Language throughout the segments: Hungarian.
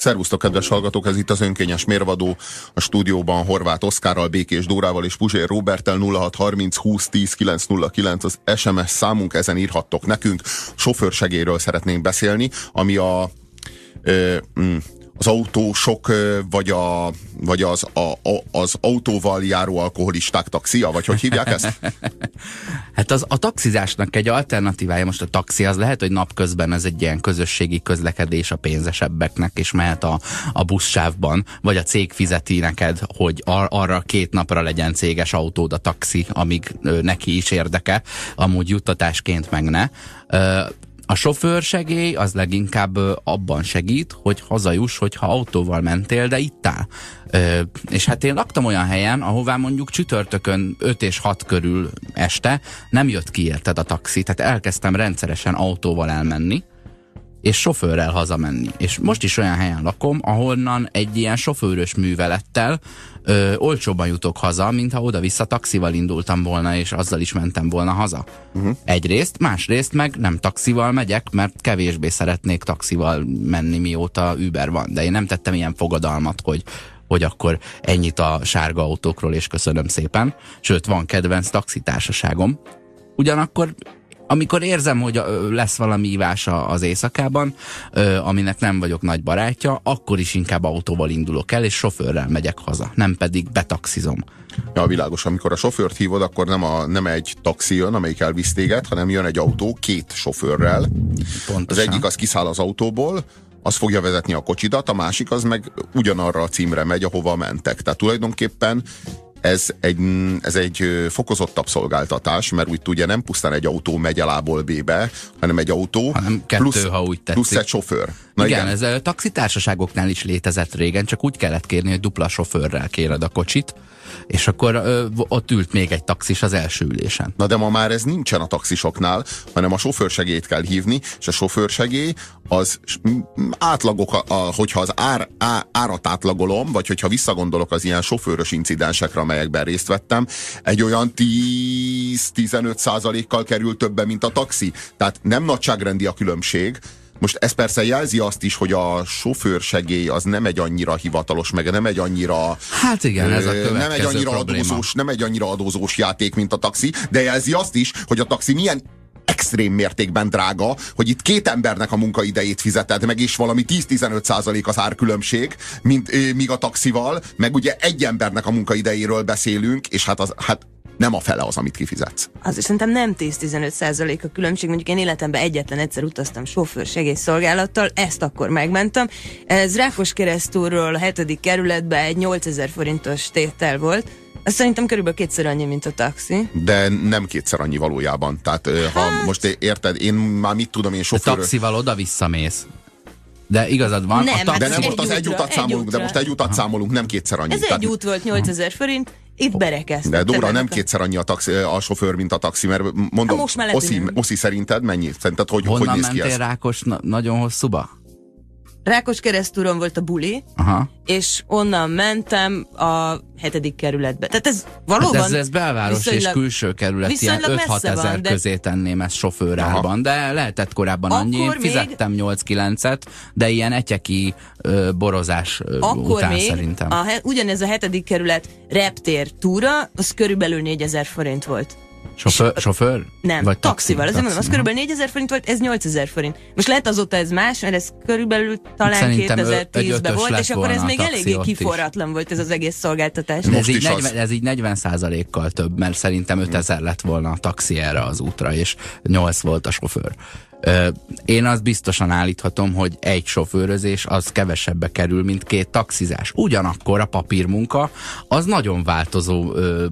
Szervusztok, kedves hallgatók, ez itt az önkényes mérvadó a stúdióban Horváth Oszkárral, Békés Dórával és Puzsér Robertel 0630 20 10 909 az SMS számunk, ezen írhattok nekünk. Sofőrsegéről szeretnénk beszélni, ami a ö, mm, az autósok, vagy, a, vagy az, a, a, az autóval járó alkoholisták taxia, vagy hogy hívják ezt? hát az, a taxizásnak egy alternatívája, most a taxi az lehet, hogy napközben ez egy ilyen közösségi közlekedés a pénzesebbeknek, és mehet a, a buszsávban, vagy a cég fizeti neked, hogy ar, arra két napra legyen céges autód a taxi, amíg ö, neki is érdeke, amúgy juttatásként meg ne. Ö, a sofőrsegély az leginkább abban segít, hogy hazajuss, hogyha autóval mentél, de itt áll. Ö, és hát én laktam olyan helyen, ahová mondjuk csütörtökön 5 és 6 körül este nem jött ki érted a taxi, tehát elkezdtem rendszeresen autóval elmenni, és sofőrrel hazamenni. És most is olyan helyen lakom, ahonnan egy ilyen sofőrös művelettel ö, olcsóban jutok haza, mintha oda-vissza taxival indultam volna, és azzal is mentem volna haza. Uh-huh. Egyrészt, másrészt meg nem taxival megyek, mert kevésbé szeretnék taxival menni, mióta Uber van. De én nem tettem ilyen fogadalmat, hogy hogy akkor ennyit a sárga autókról, és köszönöm szépen. Sőt, van kedvenc taxitársaságom. Ugyanakkor amikor érzem, hogy lesz valami ívása az éjszakában, aminek nem vagyok nagy barátja, akkor is inkább autóval indulok el, és sofőrrel megyek haza, nem pedig betaxizom. Ja, világos. Amikor a sofőrt hívod, akkor nem, a, nem egy taxi jön, amelyik elvisz téged, hanem jön egy autó két sofőrrel. Pontosan. Az egyik az kiszáll az autóból, az fogja vezetni a kocsidat, a másik az meg ugyanarra a címre megy, ahova mentek. Tehát tulajdonképpen ez egy, ez egy fokozottabb szolgáltatás, mert úgy tudja, nem pusztán egy autó megy el A-ból B-be, hanem egy autó hanem kettő, plusz, ha úgy tetszik. plusz egy sofőr. Na igen, igen, ez a taxitársaságoknál is létezett régen, csak úgy kellett kérni, hogy dupla sofőrrel kéred a kocsit, és akkor ö, ott ült még egy taxis az első ülésen. Na de ma már ez nincsen a taxisoknál, hanem a sofőrsegélyt kell hívni, és a sofőrsegély az átlagok, a, a, hogyha az ár, á, árat átlagolom, vagy hogyha visszagondolok az ilyen sofőrös incidensekre, amelyekben részt vettem, egy olyan 10-15 százalékkal kerül többe, mint a taxi. Tehát nem nagyságrendi a különbség, most ez persze jelzi azt is, hogy a sofőrsegély az nem egy annyira hivatalos, meg nem egy annyira... Hát igen, ez a nem egy annyira adózós, nem egy annyira adózós játék, mint a taxi, de jelzi azt is, hogy a taxi milyen extrém mértékben drága, hogy itt két embernek a munkaidejét fizeted meg, és valami 10-15 százalék az árkülönbség, mint, míg a taxival, meg ugye egy embernek a munkaidejéről beszélünk, és hát, az, hát nem a fele az, amit kifizetsz. Azért szerintem nem 10-15 százalék a különbség. Mondjuk én életemben egyetlen egyszer utaztam sofőr segélyszolgálattal, ezt akkor megmentem. Ez Rákos keresztúrról a hetedik kerületben egy 8000 forintos tétel volt. Ez szerintem körülbelül kétszer annyi, mint a taxi. De nem kétszer annyi valójában. Tehát hát... ha most érted, én már mit tudom, én sofőr... A taxival oda-vissza mész. De igazad van. Nem, a de nem most az egy utat számolunk, egy de most egy utat számolunk, nem kétszer annyi. Ez Tehát... egy út volt 8000 forint, itt berekeztem. De Dóra, nem kétszer annyi a, taxi, a sofőr, mint a taxi, mert mondom, most Oszi, Oszi szerinted mennyi? Szerinted hogy, Honnan hogy néz ki mentél ez? Rákos na- nagyon hosszúba? Rákos keresztúron volt a buli, Aha. és onnan mentem a hetedik kerületbe. Tehát ez valóban... Hát ez, ez belváros és külső kerület, ilyen 5-6 ezer de... közé tenném ezt sofőrárban, de lehetett korábban Akkor annyi. Én fizettem még... 8-9-et, de ilyen etyeki ö, borozás ö, Akkor után még szerintem. A, ugyanez a hetedik kerület reptér túra, az körülbelül 4000 forint volt. Sofőr? sofőr? Nem, Vagy taxival. Azért mondom, az körülbelül 4000 forint volt, ez 8000 forint. Most lehet azóta ez más, mert ez körülbelül talán 2010-ben volt, és akkor ez még eléggé kiforratlan volt ez az egész szolgáltatás. ez, így 40, ez így 40 százalékkal több, mert szerintem 5000 lett volna a taxi erre az útra, és 8 volt a sofőr. Én azt biztosan állíthatom, hogy egy sofőrözés az kevesebbe kerül, mint két taxizás. Ugyanakkor a papírmunka az nagyon változó ö,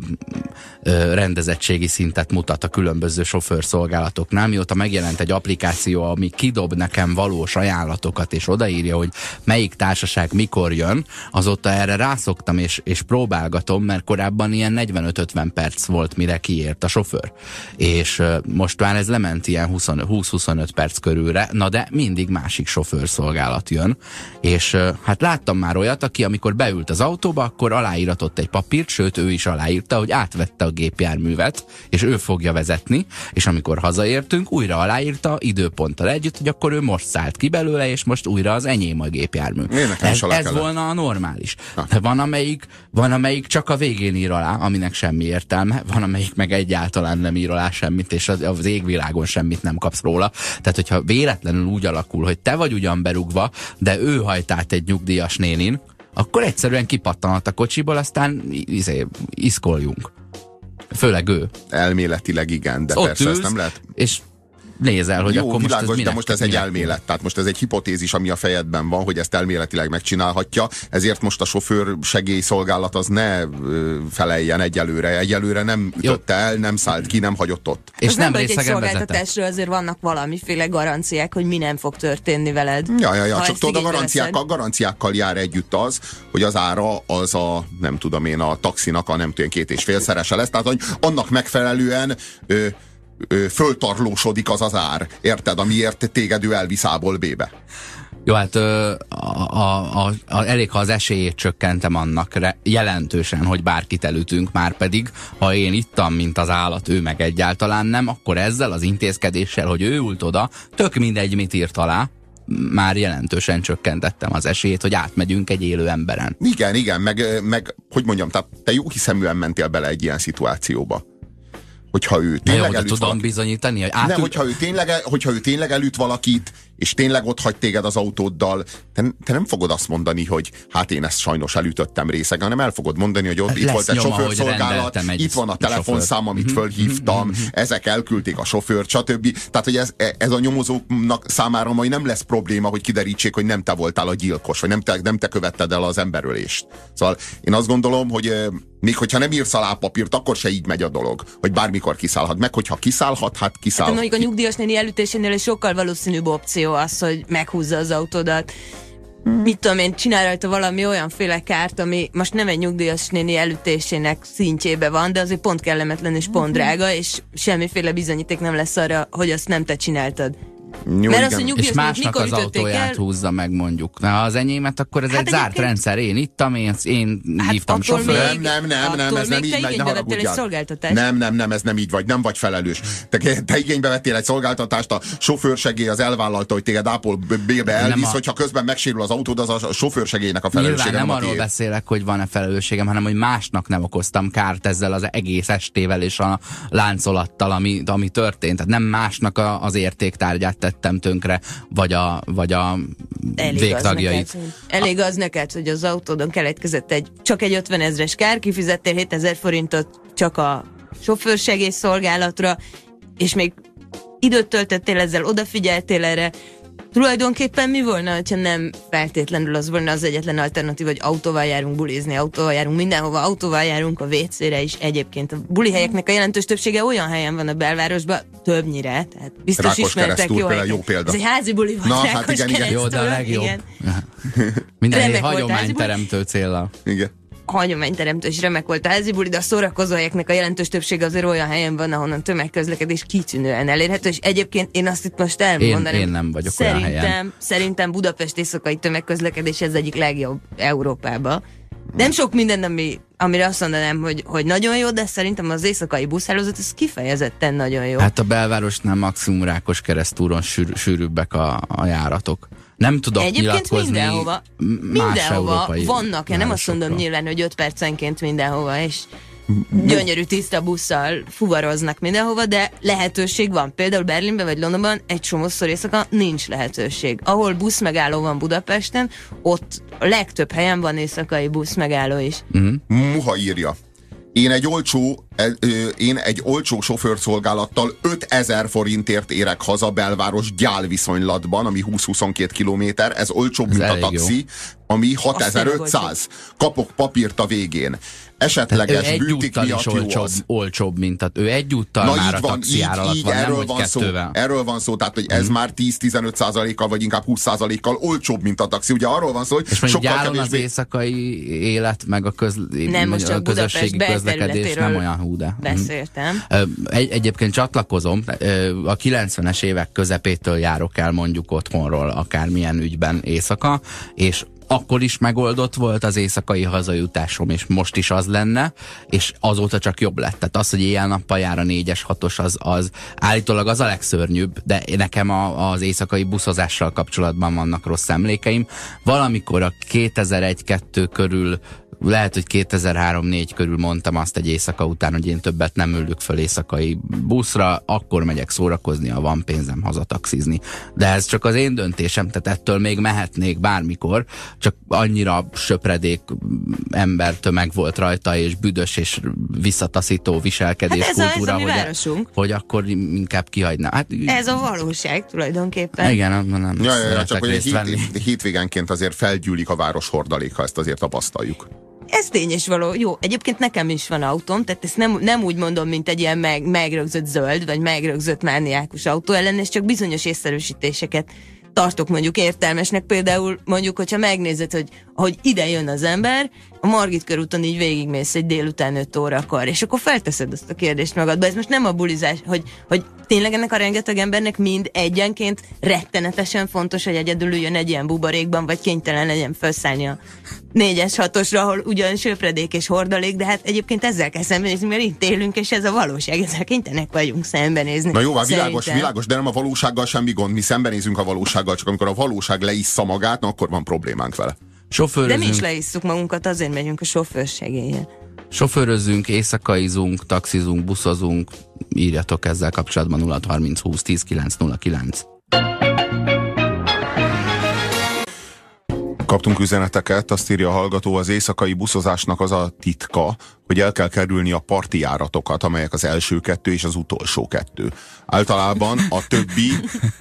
ö, rendezettségi szintet mutat a különböző sofőrszolgálatoknál. Mióta megjelent egy applikáció, ami kidob nekem valós ajánlatokat, és odaírja, hogy melyik társaság mikor jön, azóta erre rászoktam, és, és próbálgatom, mert korábban ilyen 45-50 perc volt, mire kiért a sofőr. És most már ez lement ilyen 20-25 15 perc körülre, na de mindig másik sofőrszolgálat jön, és hát láttam már olyat, aki amikor beült az autóba, akkor aláíratott egy papírt, sőt ő is aláírta, hogy átvette a gépjárművet, és ő fogja vezetni, és amikor hazaértünk, újra aláírta időponttal együtt, hogy akkor ő most szállt ki belőle, és most újra az enyém a gépjármű. Ez, ez volna a normális. De van amelyik, van amelyik csak a végén ír alá, aminek semmi értelme, van amelyik meg egyáltalán nem ír alá semmit, és az, az égvilágon semmit nem kapsz róla. Tehát, hogyha véletlenül úgy alakul, hogy te vagy ugyan berugva, de ő hajt át egy nyugdíjas nénin, akkor egyszerűen kipattanhat a kocsiból, aztán izé, iszkoljunk. Főleg ő. Elméletileg igen, de Ott persze ülsz, ezt nem lehet. És nézel, hogy Jó, akkor világos, most ez de minek, most ez egy minek elmélet, tehát most ez egy hipotézis, ami a fejedben van, hogy ezt elméletileg megcsinálhatja, ezért most a sofőr segélyszolgálat az ne feleljen egyelőre. Egyelőre nem ütötte el, nem szállt ki, nem hagyott ott. És Az nem baj, hogy egy szolgáltatásról azért vannak valamiféle garanciák, hogy mi nem fog történni veled. Ja, ja, ja, csak tudod, a garanciákkal, garanciákkal jár együtt az, hogy az ára az a, nem tudom én, a taxinak a nem tudom, két és félszerese lesz, tehát hogy annak megfelelően ö, föltarlósodik az az ár, érted, amiért téged ő elvisz A-ból B-be. Jó, hát ö, a, a, a, a, elég, ha az esélyét csökkentem annak re, jelentősen, hogy bárkit elütünk, már pedig, ha én ittam, mint az állat, ő meg egyáltalán nem, akkor ezzel az intézkedéssel, hogy ő ült oda, tök mindegy, mit írt alá, már jelentősen csökkentettem az esélyét, hogy átmegyünk egy élő emberen. Igen, igen, meg, meg hogy mondjam, tehát te jó hiszeműen mentél bele egy ilyen szituációba. Hogyha ő tényleg de elüt tudom valaki- bizonyítani, hogy Nem, átül... hogyha ő, tényleg, hogyha ő tényleg elüt valakit, és tényleg ott hagy téged az autóddal, te, te nem fogod azt mondani, hogy hát én ezt sajnos elütöttem részeg, hanem el fogod mondani, hogy ott itt volt egy sofőrszolgálat, itt van a telefonszám, amit fölhívtam, ezek elküldték a sofőrt, stb. Tehát, hogy ez, ez a nyomozóknak számára majd nem lesz probléma, hogy kiderítsék, hogy nem te voltál a gyilkos, vagy nem te, nem te követted el az emberölést. Szóval én azt gondolom, hogy még hogyha nem írsz alá papírt, akkor se így megy a dolog, hogy bármikor kiszállhat. Meg hogyha kiszállhat, hát De kiszállhat. mondjuk a nyugdíjas néni elütésénél sokkal valószínűbb opció az, hogy meghúzza az autódat. Mit tudom én, csinál rajta valami olyanféle kárt, ami most nem egy nyugdíjas néni elütésének szintjébe van, de azért pont kellemetlen és pont drága, és semmiféle bizonyíték nem lesz arra, hogy azt nem te csináltad. Jó, Mert az, igen. hogy És másnak mikor az autóját el? húzza meg mondjuk. Na, ha az enyémet, akkor ez Hát egy zárt egyébként- rendszer. Én ittam, én, én Hát hívtam még- Nem, nem, nem, nem, ez nem így megy, ne haragudjál. Nem, nem, nem, ez nem így vagy, nem vagy felelős. Te, te igénybe vettél egy szolgáltatást, a sofőrsegély az elvállalta, hogy téged Ápol B-be elvisz, a- hogyha közben megsérül az autód, az a sofőrsegélynek a Nyilván felelőssége. nem a arról tiéd. beszélek, hogy van-e felelősségem, hanem hogy másnak nem okoztam kárt ezzel az egész estével és a láncolattal, ami, ami történt. Tehát nem másnak a, az értéktárgyát tettem tönkre, vagy a, vagy a Elég végtagjait. Az neked, elég az neked, hogy az autódon keletkezett egy, csak egy 50 ezres kár, kifizettél 7000 forintot csak a sofőrsegély szolgálatra, és még időt töltöttél ezzel, odafigyeltél erre. Tulajdonképpen mi volna, ha nem feltétlenül az volna az egyetlen alternatív, hogy autóval járunk bulizni, autóval járunk mindenhova, autóval járunk a WC-re is. Egyébként a buli helyeknek a jelentős többsége olyan helyen van a belvárosban, többnyire, tehát biztos Rákos ismertek jó, például jó példa. Ez egy házi buli van, Na, hát Rákos igen, igen. Jó, de a legjobb. igen. Minden volt hagyományteremtő célra. Igen. Hagyományteremtő és remek volt a házi buli, de a szórakozó helyeknek a jelentős többsége azért olyan helyen van, ahonnan tömegközlekedés kitűnően elérhető, és egyébként én azt itt most elmondanám. én nem vagyok olyan szerintem, helyen. Szerintem Budapest éjszakai tömegközlekedés ez egyik legjobb Európában. Nem sok minden, ami, amire azt mondanám, hogy, hogy nagyon jó, de szerintem az éjszakai buszhálózat ez kifejezetten nagyon jó. Hát a belvárosnál maximum Rákos keresztúron sűr, sűrűbbek a, a járatok. Nem tudok Egyébként nyilatkozni mindenhova, mindenhova európai vannak, én nem azt mondom nyilván, hogy 5 percenként mindenhova, és gyönyörű tiszta busszal fuvaroznak mindenhova, de lehetőség van. Például Berlinben vagy Londonban egy csomószor éjszaka nincs lehetőség. Ahol busz megálló van Budapesten, ott a legtöbb helyen van éjszakai busz megálló is. Muha írja. Én egy olcsó, e- én egy olcsó sofőrszolgálattal 5000 forintért érek haza belváros gyál viszonylatban, ami 20-22 kilométer, ez olcsóbb, Ez mint a taxi, ami tényleg 6500. Kapok papírt a végén. Esetleges ő bűtik miatt is jó olcsóbb, az. olcsóbb, mint a, ő egyúttal Na már így a van, taxi így, áralat így van, nem, erről hogy van szó. kettővel. Erről van szó, tehát hogy ez már 10-15 százalékkal, vagy inkább 20 százalékkal olcsóbb, mint a taxi. Ugye arról van szó, hogy És sokkal gyáron az kevésbé... éjszakai élet, meg a, köz, Nem, most a csak Budapest közösségi közlekedés nem olyan hú, de. Beszéltem. Egy, egyébként csatlakozom, a 90-es évek közepétől járok el mondjuk otthonról akármilyen ügyben éjszaka, és akkor is megoldott volt az éjszakai hazajutásom, és most is az lenne, és azóta csak jobb lett. Tehát az, hogy éjjel-nappal jár a 4-es, 6-os, az, az állítólag az a legszörnyűbb, de nekem a, az éjszakai buszozással kapcsolatban vannak rossz emlékeim. Valamikor a 2001-2 körül lehet, hogy 2003-4 körül mondtam azt egy éjszaka után, hogy én többet nem ülök föl éjszakai buszra, akkor megyek szórakozni, ha van pénzem hazataxizni. De ez csak az én döntésem, tehát ettől még mehetnék bármikor, csak annyira söpredék ember tömeg volt rajta, és büdös és visszataszító viselkedés hát ez kultúra, a, ez a hogy, hogy akkor inkább kihagynám. Hát, ez a valóság tulajdonképpen. Igen, nem, nem ja, ja, ja, csak hogy hét, hétvégenként azért felgyűlik a város hordaléka, ezt azért tapasztaljuk. Ez tény és való. Jó, egyébként nekem is van autóm, tehát ezt nem, nem úgy mondom, mint egy ilyen meg, megrögzött zöld, vagy megrögzött mániákus autó ellen, és csak bizonyos észszerűsítéseket tartok mondjuk értelmesnek. Például mondjuk, hogyha megnézed, hogy hogy ide jön az ember, a Margit körúton így végigmész egy délután 5 órakor, és akkor felteszed azt a kérdést magadba. Ez most nem a bulizás, hogy, hogy tényleg ennek a rengeteg embernek mind egyenként rettenetesen fontos, hogy egyedül üljön egy ilyen buborékban, vagy kénytelen legyen felszállni a négyes hatosra, ahol ugyan söpredék és hordalék, de hát egyébként ezzel kell szembenézni, mert itt élünk, és ez a valóság, ezzel kénytelenek vagyunk szembenézni. Na jó, hát világos, világos, de nem a valósággal semmi gond, mi szembenézünk a valósággal, csak amikor a valóság leissza magát, na, akkor van problémánk vele. Sofőrözünk. De mi is leisszuk magunkat, azért megyünk a sofőrsegélyen. Sofőrözünk, éjszakaizunk, taxizunk, buszozunk, írjatok ezzel kapcsolatban 0 30 20 10 909. Kaptunk üzeneteket, azt írja a hallgató, az éjszakai buszozásnak az a titka, hogy el kell kerülni a parti járatokat, amelyek az első kettő és az utolsó kettő. Általában a többi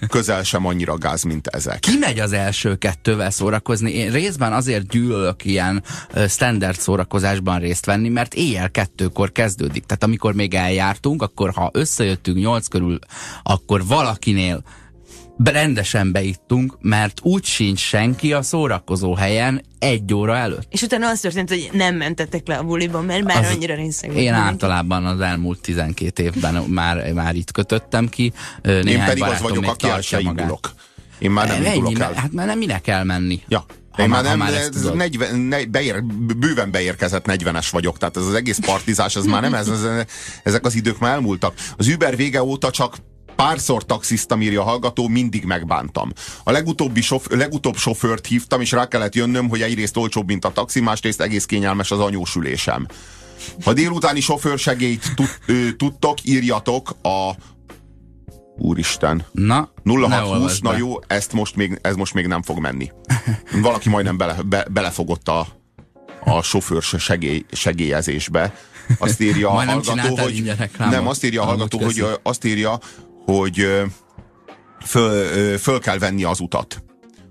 közel sem annyira gáz, mint ezek. Ki megy az első kettővel szórakozni? Én részben azért gyűlölök ilyen standard szórakozásban részt venni, mert éjjel kettőkor kezdődik. Tehát amikor még eljártunk, akkor ha összejöttünk nyolc körül, akkor valakinél rendesen beittunk, mert úgy sincs senki a szórakozó helyen egy óra előtt. És utána az történt, hogy nem mentettek le a buliban, mert már az annyira részeg Én általában az elmúlt 12 évben már, már itt kötöttem ki. Néhány én pedig az vagyok, aki el se indulok. Én már nem indulok el. Hát már nem minek elmenni. Ja. Ha én már nem, már 40, ne, beér, bőven beérkezett 40-es vagyok, tehát ez az egész partizás, ez már nem, ez, ez, ezek az idők már elmúltak. Az Uber vége óta csak párszor taxisztam, írja a hallgató, mindig megbántam. A legutóbbi sof, legutóbb sofőrt hívtam, és rá kellett jönnöm, hogy egyrészt olcsóbb, mint a taxi, másrészt egész kényelmes az anyósülésem. Ha délutáni sofőrsegélyt tudtok, írjatok a Úristen. Na, 0620, na jó, ezt most még, ez most még nem fog menni. Valaki majdnem bele, be, belefogott a, a sofőr segély, segélyezésbe. Azt írja a hallgató, hogy nem, azt írja a hallgató, hogy azt írja, hogy föl, föl kell venni az utat.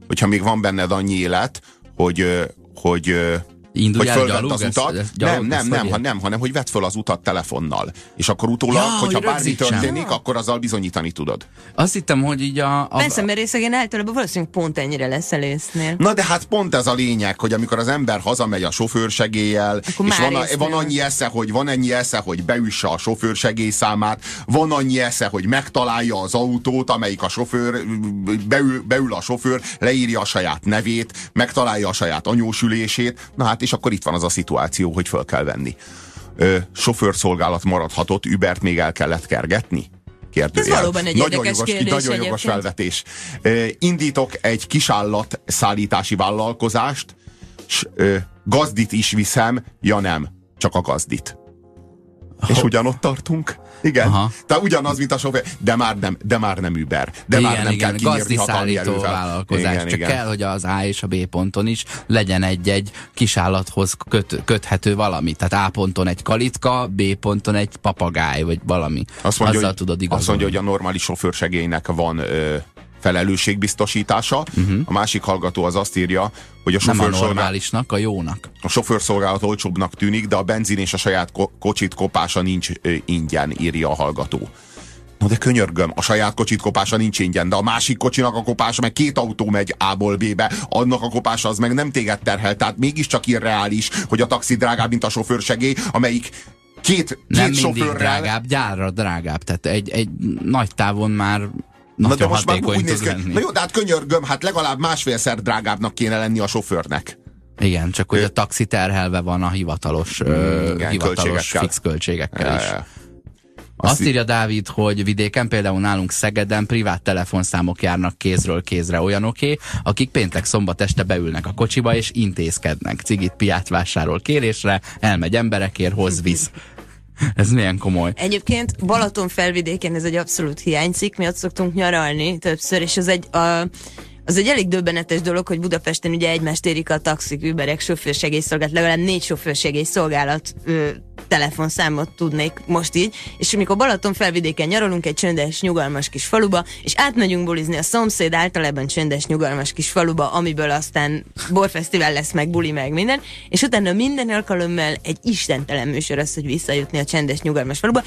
Hogyha még van benned annyi élet, hogy, hogy Indulj hogy fölvett az utat. Ez, ez gyalog, nem, nem, nem, ha nem, hanem hogy vedd föl az utat telefonnal. És akkor utólag, ja, hogyha hogy bármi történik, ja. akkor azzal bizonyítani tudod. Azt hittem, hogy így a... a Persze, mert részegen általában valószínűleg pont ennyire lesz elésznél. Na de hát pont ez a lényeg, hogy amikor az ember hazamegy a sofőrsegéllyel, akkor és van, a, van annyi esze, hogy van annyi esze, hogy beüsse a sofőrsegély számát, van annyi esze, hogy megtalálja az autót, amelyik a sofőr, beül, beül a sofőr, leírja a saját nevét, megtalálja a saját anyósülését, na hát és akkor itt van az a szituáció, hogy föl kell venni. Ö, sofőrszolgálat maradhatott, Übert még el kellett kergetni? Kérdőjel. Ez valóban egy nagyon jogos kérdés Nagyon jogos felvetés. Ö, indítok egy kisállat szállítási vállalkozást, s ö, gazdit is viszem, ja nem, csak a gazdit. És ugyanott tartunk. Igen. Aha. Tehát ugyanaz, mint a sofőr, de már nem, de már nem Uber. De igen, már nem igen, kell kinyírni hatalmi vállalkozás. Igen, Csak igen. kell, hogy az A és a B ponton is legyen egy-egy kisállathoz köt, köthető valami. Tehát A ponton egy kalitka, B ponton egy papagáj, vagy valami. Azt mondja, Azzal hogy, tudod igazolni. Azt mondja, hogy a normális sofőrsegélynek van ö, felelősségbiztosítása. Uh-huh. A másik hallgató az azt írja, hogy a sofőr a normálisnak, a jónak. A sofőrszolgálat olcsóbbnak tűnik, de a benzin és a saját ko- kocsit kopása nincs ö, ingyen, írja a hallgató. Na de könyörgöm, a saját kocsit kopása nincs ingyen, de a másik kocsinak a kopása, meg két autó megy A-ból B-be, annak a kopása az meg nem téged terhel, tehát mégiscsak irreális, hogy a taxi drágább, mint a sofőrsegély, amelyik két, két Nem sofőrrel. drágább, gyárra drágább. Tehát egy, egy nagy távon már Na de most már úgy néz ki, lenni. na jó, de hát könyörgöm, hát legalább másfélszer drágábbnak kéne lenni a sofőrnek. Igen, csak hogy a taxi terhelve van a hivatalos, ö, igen, hivatalos költségekkel. fix költségekkel Ja, is. ja. Azt írja Dávid, hogy vidéken, például nálunk Szegeden privát telefonszámok járnak kézről kézre olyanoké, akik péntek szombat este beülnek a kocsiba és intézkednek. Cigit, piát vásárol kérésre, elmegy emberekért, hoz visz. Ez milyen komoly. Egyébként Balaton felvidéken ez egy abszolút hiányzik, mi ott szoktunk nyaralni többször, és az egy, a, az egy elég döbbenetes dolog, hogy Budapesten ugye egymást érik a taxik, überek, sofőrsegélyszolgálat, legalább négy sofőrsegélyszolgálat ö, telefonszámot tudnék most így, és amikor Balaton felvidéken nyaralunk egy csöndes, nyugalmas kis faluba, és átmegyünk bulizni a szomszéd általában csöndes, nyugalmas kis faluba, amiből aztán borfesztivál lesz, meg buli, meg minden, és utána minden alkalommal egy istentelen műsor az, hogy visszajutni a csendes, nyugalmas faluba.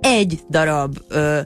Egy darab ö,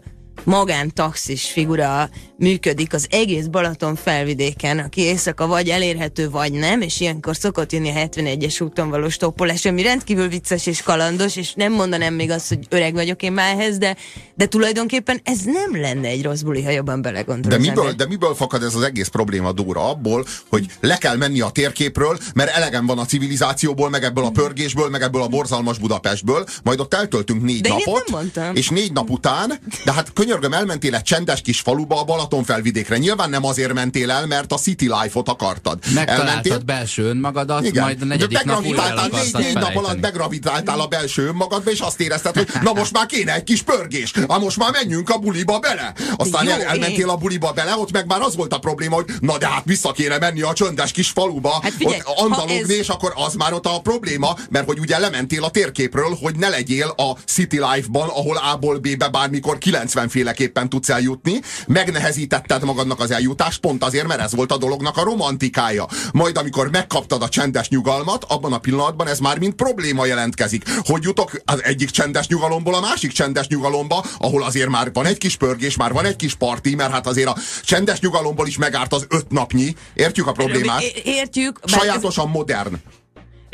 magántaxis figura működik az egész Balaton felvidéken, aki éjszaka vagy elérhető, vagy nem, és ilyenkor szokott jönni a 71-es úton való stoppolás, ami rendkívül vicces és kalandos, és nem mondanám még azt, hogy öreg vagyok én már ehhez, de, de tulajdonképpen ez nem lenne egy rossz buli, ha jobban belegondol. De miből, de miből fakad ez az egész probléma, Dóra? Abból, hogy le kell menni a térképről, mert elegem van a civilizációból, meg ebből a pörgésből, meg ebből a borzalmas Budapestből, majd ott eltöltünk négy De napot, és négy nap után, de hát könyörgöm, elmentél egy csendes kis faluba a Balaton felvidékre. Nyilván nem azért mentél el, mert a City Life-ot akartad. Megtaláltad belső önmagadat, Igen. majd a negyedik De nap újra el négy, négy nap alatt felejteni. begravitáltál a belső önmagadba, és azt érezted, hogy na most már kéne egy kis pörgés, na most már menjünk a buliba bele. Aztán Jó, el, elmentél én- a buliba bele, ott meg már az volt a probléma, hogy na de hát vissza kéne menni a csöndes kis faluba, Hát figyelj, ott andalogni, ha ez- és akkor az már ott a probléma, mert hogy ugye lementél a térképről, hogy ne legyél a City Life-ban, ahol A-ból B-be bármikor 90 féleképpen tudsz eljutni, megnehezítetted magadnak az eljutást, pont azért, mert ez volt a dolognak a romantikája. Majd amikor megkaptad a csendes nyugalmat, abban a pillanatban ez már mint probléma jelentkezik. Hogy jutok az egyik csendes nyugalomból a másik csendes nyugalomba, ahol azért már van egy kis pörgés, már van egy kis parti, mert hát azért a csendes nyugalomból is megárt az öt napnyi. Értjük a problémát? É- értjük, bár ez- Sajátosan modern.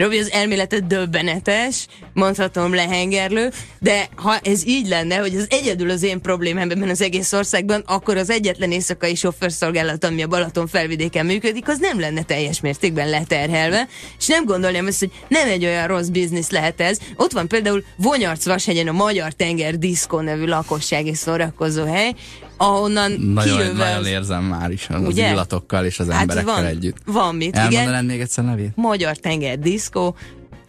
Robi, az elméleted döbbenetes, mondhatom lehengerlő, de ha ez így lenne, hogy ez egyedül az én problémám ebben az egész országban, akkor az egyetlen éjszakai sofőrszolgálat, ami a Balaton felvidéken működik, az nem lenne teljes mértékben leterhelve, és nem gondolnám azt, hogy nem egy olyan rossz biznisz lehet ez. Ott van például Vonyarc-Vashegyen a Magyar Tenger Diszkó nevű lakossági szórakozó hely, ahonnan Nagyon, kilőve nagyon érzem már is az Ugye? illatokkal és az Hát emberekkel van, együtt. van mit, igen. Elmondanád még egyszer nevét? Magyar Tenger Diszkó,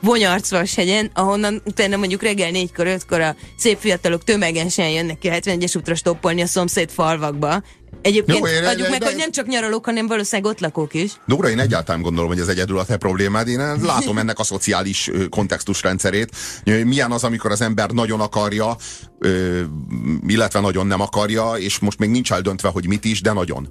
Vonyarcvashegyen, ahonnan utána mondjuk reggel négykor, ötkor a szép fiatalok tömegesen jönnek ki a 71-es útra stoppolni a szomszéd falvakba. Egyébként Jó, én- adjuk de- meg, de- hogy nem csak nyaralók, hanem valószínűleg ott lakók is. Dóra, én egyáltalán gondolom, hogy ez egyedül a te problémád. Én látom ennek a szociális kontextusrendszerét. Milyen az, amikor az ember nagyon akarja, illetve nagyon nem akarja, és most még nincs eldöntve, hogy mit is, de nagyon.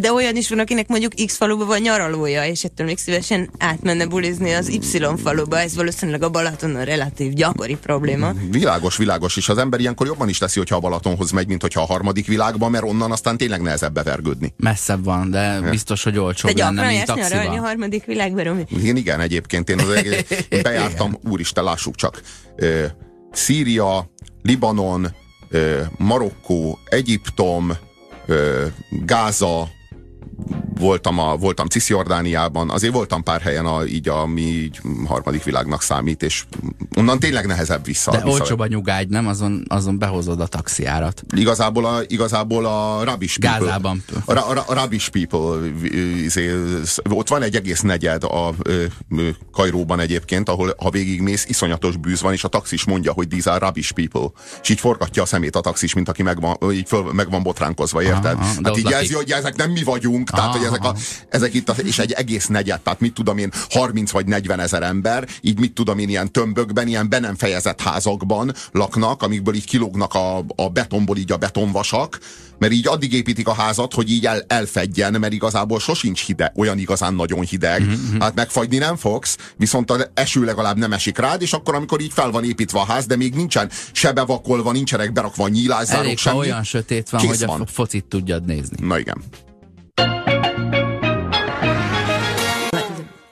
De olyan is van, akinek mondjuk X faluba van nyaralója, és ettől még szívesen átmenne bulizni az Y faluba. Ez valószínűleg a Balatonon relatív gyakori probléma. Világos, világos, és az ember ilyenkor jobban is teszi, hogyha a Balatonhoz megy, mint hogyha a harmadik világban, mert onnan aztán tényleg nehezebb bevergődni. Messzebb van, de biztos, hogy Te olcsóbb lenne, gyakran mint jársz nyaralni a taxival. harmadik világban, Romi? Én igen, egyébként én az én bejártam, úristen, lássuk csak, Szíria, Libanon, Marokkó, Egyiptom, Gáza, Thank you. Voltam, a, voltam Cisziordániában, azért voltam pár helyen, a, így, ami így harmadik világnak számít, és onnan tényleg nehezebb vissza. De vissza. olcsóbb a nyugágy, nem? Azon, azon behozod a taxiárat. Igazából a, igazából a rubbish people. Gázában. A, a, a rubbish people. Izé, ott van egy egész negyed a Kairóban egyébként, ahol ha végigmész, iszonyatos bűz van, és a taxis mondja, hogy these are rubbish people. És így forgatja a szemét a taxis, mint aki meg van, így föl, meg van botránkozva, érted? Aha, hát így jelzi, hogy ezek nem mi vagyunk, tehát hogy ezek, a, ezek itt, a, és egy egész negyed, tehát mit tudom én, 30 vagy 40 ezer ember, így mit tudom én, ilyen tömbökben, ilyen be nem fejezett házakban laknak, amikből így kilógnak a, a betonból így a betonvasak, mert így addig építik a házat, hogy így el, elfedjen, mert igazából sosincs hideg, olyan igazán nagyon hideg. Mm-hmm. Hát megfagyni nem fogsz, viszont az eső legalább nem esik rád, és akkor, amikor így fel van építve a ház, de még nincsen se bevakolva, nincsenek berakva ha semmi. olyan sötét van, Kész hogy a van. fo- focit tudjad nézni. Na igen.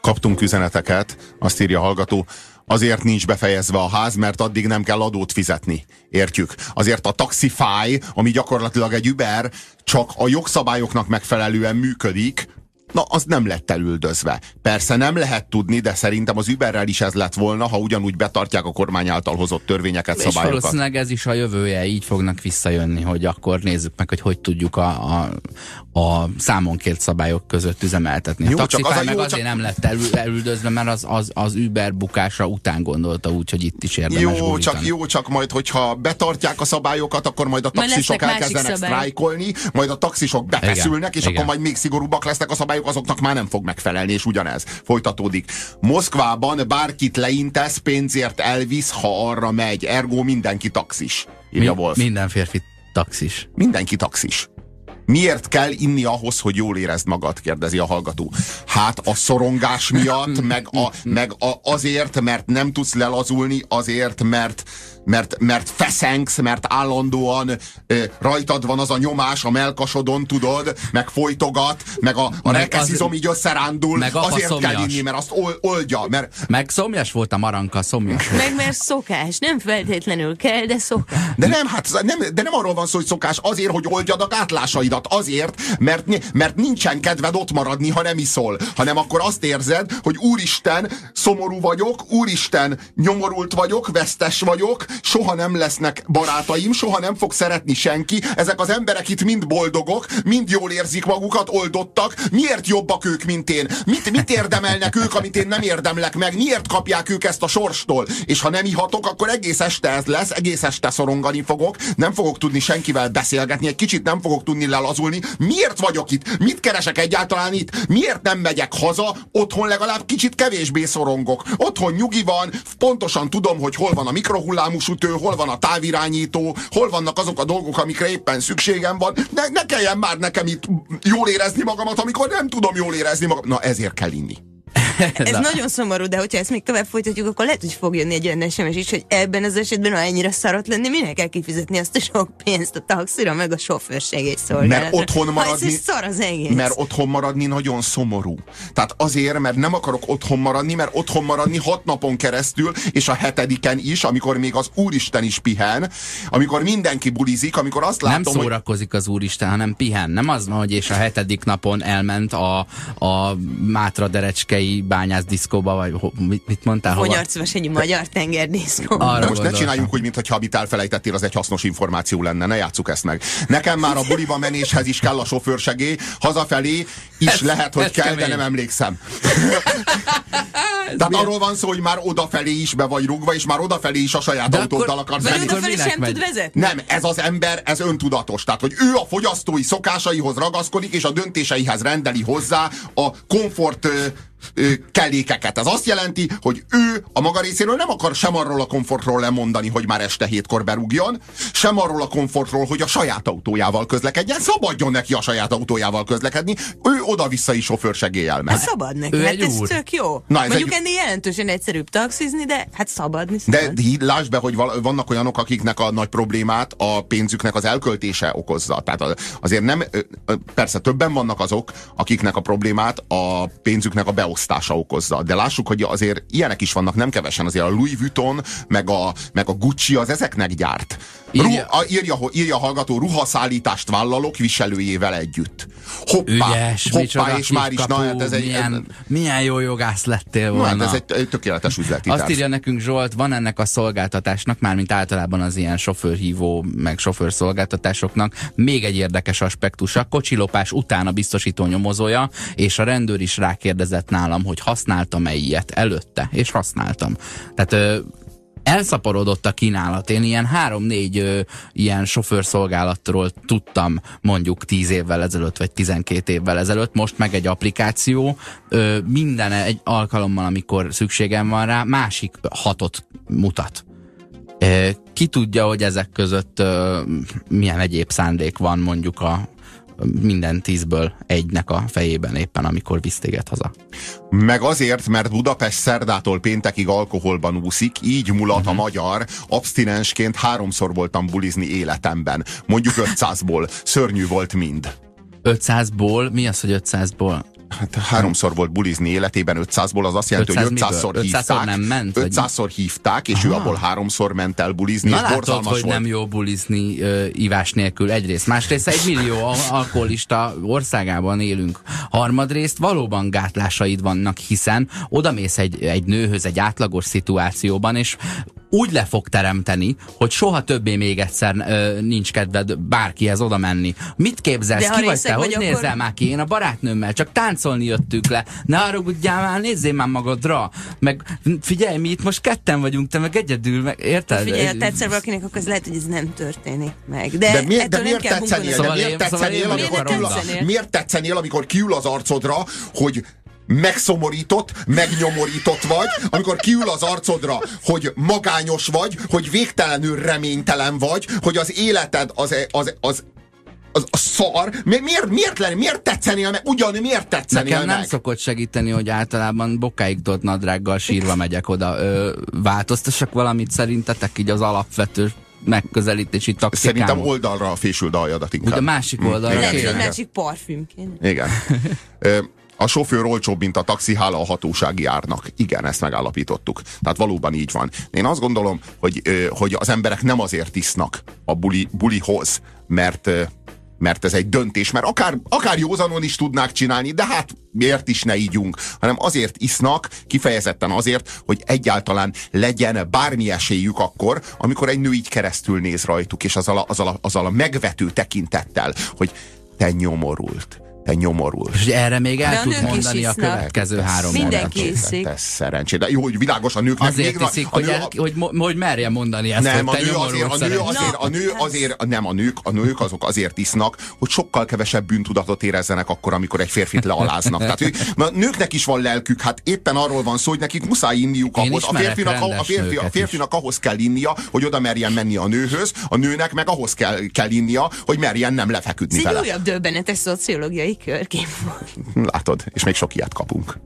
Kaptunk üzeneteket, azt írja a hallgató, azért nincs befejezve a ház, mert addig nem kell adót fizetni. Értjük? Azért a Taxify, ami gyakorlatilag egy Uber, csak a jogszabályoknak megfelelően működik, na az nem lett elüldözve. Persze nem lehet tudni, de szerintem az Uberrel is ez lett volna, ha ugyanúgy betartják a kormány által hozott törvényeket, És szabályokat. valószínűleg ez is a jövője, így fognak visszajönni, hogy akkor nézzük meg, hogy hogy tudjuk a, a, a számonkért szabályok között üzemeltetni. Jó, a csak Taxify az a meg jó, azért csak- nem lett elül, elüldözve, mert az, az, az Uber bukása után gondolta úgy, hogy itt is érdemes Jó, gújtani. csak jó, csak majd, hogyha betartják a szabályokat, akkor majd a taxisok elkezdenek sztrájkolni, majd a taxisok befeszülnek, és Igen. akkor majd még szigorúbbak lesznek a szabályok, azoknak már nem fog megfelelni, és ugyanez folytatódik. Moszkvában bárkit leintesz, pénzért elvisz, ha arra megy. Ergo mindenki taxis, írja Mi, Wolf. minden férfi taxis. Mindenki taxis. Miért kell inni ahhoz, hogy jól érezd magad? kérdezi a hallgató. Hát a szorongás miatt, meg, a, meg a, azért, mert nem tudsz lelazulni, azért, mert, mert, mert feszengsz, mert állandóan ö, rajtad van az a nyomás a melkasodon, tudod, meg folytogat, meg a, a Meg rekeszizom az- így összerándul, meg azért kell szomjas. inni, mert azt ol, oldja, mert Meg szomjas volt a maranka, szomjas volt. Meg mert szokás, nem feltétlenül kell, de szokás. De nem, hát nem, de nem arról van szó, hogy szokás, azért, hogy oldjad a gátlásaidat. Azért, mert, mert nincsen kedved ott maradni, ha nem iszol. Hanem akkor azt érzed, hogy úristen, szomorú vagyok, úristen, nyomorult vagyok, vesztes vagyok, soha nem lesznek barátaim, soha nem fog szeretni senki. Ezek az emberek itt mind boldogok, mind jól érzik magukat, oldottak. Miért jobbak ők, mint én? Mit, mit érdemelnek ők, amit én nem érdemlek meg? Miért kapják ők ezt a sorstól? És ha nem ihatok, akkor egész este ez lesz, egész este szorongani fogok, nem fogok tudni senkivel beszélgetni, egy kicsit nem fogok tudni lelazulni. Miért vagyok itt? Mit keresek egyáltalán itt? Miért nem megyek haza? Otthon legalább kicsit kevésbé szorongok. Otthon nyugi van, pontosan tudom, hogy hol van a mikrohullámú sütő, hol van a távirányító, hol vannak azok a dolgok, amikre éppen szükségem van. Ne, ne kelljen már nekem itt jól érezni magamat, amikor nem tudom jól érezni magam. Na ezért kell inni. Ez nagyon szomorú, de hogyha ezt még tovább folytatjuk, akkor lehet, hogy fog jönni egy olyan SMS is, hogy ebben az esetben, ha ennyire szarott lenni, minek kell kifizetni azt a sok pénzt a taxira, meg a sofőrség szolgálatra. Mert otthon Ha maradni- ez is szar az egész. Mert otthon maradni nagyon szomorú. Tehát azért, mert nem akarok otthon maradni, mert otthon maradni hat napon keresztül, és a hetediken is, amikor még az Úristen is pihen, amikor mindenki bulizik, amikor azt Nem látom, hogy szórakozik az úristen, hanem pihen. Nem az van, hogy és a hetedik napon elment a, a Mátra Derecskei bányászdiszkóba, vagy ho, mit, mit mondtál? egy magyar tengerdiszkó. Arra De most ne gondoltam. csináljunk úgy, mintha amit elfelejtettél, az egy hasznos információ lenne. Ne játsszuk ezt meg. Nekem már a buliba menéshez is kell a sofőrsegély, hazafelé is Ez- lehet, hogy ez kell, de kemény. nem emlékszem. Tehát arról van szó, hogy már odafelé is be vagy rúgva, és már odafelé is a saját De autóddal akkor- akarsz menni. odafelé sem megy? tud vezetni? Nem, ez az ember, ez öntudatos. Tehát, hogy ő a fogyasztói szokásaihoz ragaszkodik, és a döntéseihez rendeli hozzá a komfort kellékeket. Ez azt jelenti, hogy ő a maga részéről nem akar sem arról a komfortról lemondani, hogy már este hétkor berúgjon, sem arról a komfortról, hogy a saját autójával közlekedjen. Szabadjon neki a saját autójával közlekedni. Ő oda-vissza is sofőrsegéllyel megy. Hát szabad neki, Ő hát ez úr. tök jó. Na, ez Mondjuk egy- ennél jelentősen egyszerűbb taxizni, de hát szabadni De szabad. így lásd be, hogy val- vannak olyanok, akiknek a nagy problémát a pénzüknek az elköltése okozza. Tehát azért nem, persze többen vannak azok, akiknek a problémát a pénzüknek a beosztása okozza. De lássuk, hogy azért ilyenek is vannak, nem kevesen. Azért a Louis Vuitton, meg a, meg a Gucci az ezeknek gyárt. Írja- a, írja, írja a hallgató, ruhaszállítást vállalok viselőjével együtt. Hoppá, Ügyes, hoppá, és már is, kapu, na hát ez egy, milyen, milyen jó jogász lettél na, volna. hát ez egy, egy tökéletes üzleti Azt írja nekünk Zsolt, van ennek a szolgáltatásnak, mármint általában az ilyen sofőrhívó, meg sofőrszolgáltatásoknak még egy érdekes aspektusa. Kocsilopás után a biztosító nyomozója, és a rendőr is rákérdezett nálam, hogy használtam-e ilyet előtte, és használtam. Tehát elszaporodott a kínálat. Én ilyen három-négy ilyen sofőrszolgálatról tudtam mondjuk 10 évvel ezelőtt, vagy 12 évvel ezelőtt. Most meg egy applikáció, ö, minden egy alkalommal, amikor szükségem van rá, másik hatot mutat. Ö, Ki tudja, hogy ezek között ö, milyen egyéb szándék van mondjuk a minden tízből egynek a fejében éppen, amikor visz téged haza. Meg azért, mert Budapest szerdától péntekig alkoholban úszik, így mulat a magyar. Abstinensként háromszor voltam bulizni életemben. Mondjuk 500-ból. Szörnyű volt mind. 500-ból, mi az, hogy 500-ból? Hát háromszor volt bulizni életében 500-ból, az azt jelenti, 500 hogy 500-szor miből? 500-szor hívták. nem ment, vagy- 500-szor hívták, és ő abból háromszor ment el bulizni, Na és látod, borzalmas hogy volt. nem jó bulizni ö, ivás nélkül egyrészt. Másrészt egy millió al- alkoholista országában élünk. Harmadrészt valóban gátlásaid vannak, hiszen odamész egy, egy nőhöz egy átlagos szituációban, és úgy le fog teremteni, hogy soha többé még egyszer ö, nincs kedved bárkihez oda menni. Mit képzelsz? De Ki vagy te? Hogy akkor- nézel már ki? Én a barátnőmmel csak táncolni jöttünk le. Ne haragudjál már, nézzél már magadra. Meg figyelj, mi itt most ketten vagyunk, te meg egyedül, meg, érted? Figyelj, ha tetszel valakinek, akkor ez lehet, hogy ez nem történik meg. De, De miért, de miért tetszenél? De Szóval szóval miért tetszenél, amikor kiül az arcodra, hogy megszomorított, megnyomorított vagy, amikor kiül az arcodra, hogy magányos vagy, hogy végtelenül reménytelen vagy, hogy az életed az, az, az az, a szar, Mi- miért, miért, lenni, miért tetszenél meg? Ugyan miért tetszenél Nekem nem meg? szokott segíteni, hogy általában bokáig tolt nadrággal sírva megyek oda. Ö, változtassak valamit szerintetek így az alapvető megközelítési taktikám. Szerintem oldalra fésüld a hajadat inkább. Úgy a másik oldalra igen, Lehet, hogy igen, egy igen. másik parfüm kéne. Igen. A sofőr olcsóbb, mint a taxi, hála a hatósági árnak. Igen, ezt megállapítottuk. Tehát valóban így van. Én azt gondolom, hogy, hogy az emberek nem azért isznak a buli, bulihoz, mert, mert ez egy döntés, mert akár, akár józanon is tudnák csinálni, de hát miért is ne ígyunk, hanem azért isznak, kifejezetten azért, hogy egyáltalán legyen bármi esélyük akkor, amikor egy nő így keresztül néz rajtuk, és azzal a, azzal a, azzal a megvető tekintettel, hogy te nyomorult, te nyomorult. És erre még el De a tud mondani a következő három Mindenki iszik. Te szerencsé. De jó, hogy világos a nőknek. Azért még, iszik, a hogy, el, hogy, hogy merje mondani ezt, nem, a hogy te nő azért, a nő azért, a nő azért, nem a nők, a nők azok azért isznak, hogy sokkal kevesebb bűntudatot érezzenek akkor, amikor egy férfit lealáznak. Tehát ők, mert a nőknek is van lelkük, hát éppen arról van szó, hogy nekik muszáj inniuk ahhoz. A férfinak, a, a, férfi, a férfinak ahhoz kell innia, hogy oda merjen menni a nőhöz, a nőnek meg ahhoz kell, kell innia, hogy merjen nem lefeküdni Ez egy vele. újabb döbbenetes szociológiai körkép volt. Látod, és még sok ilyet kapunk.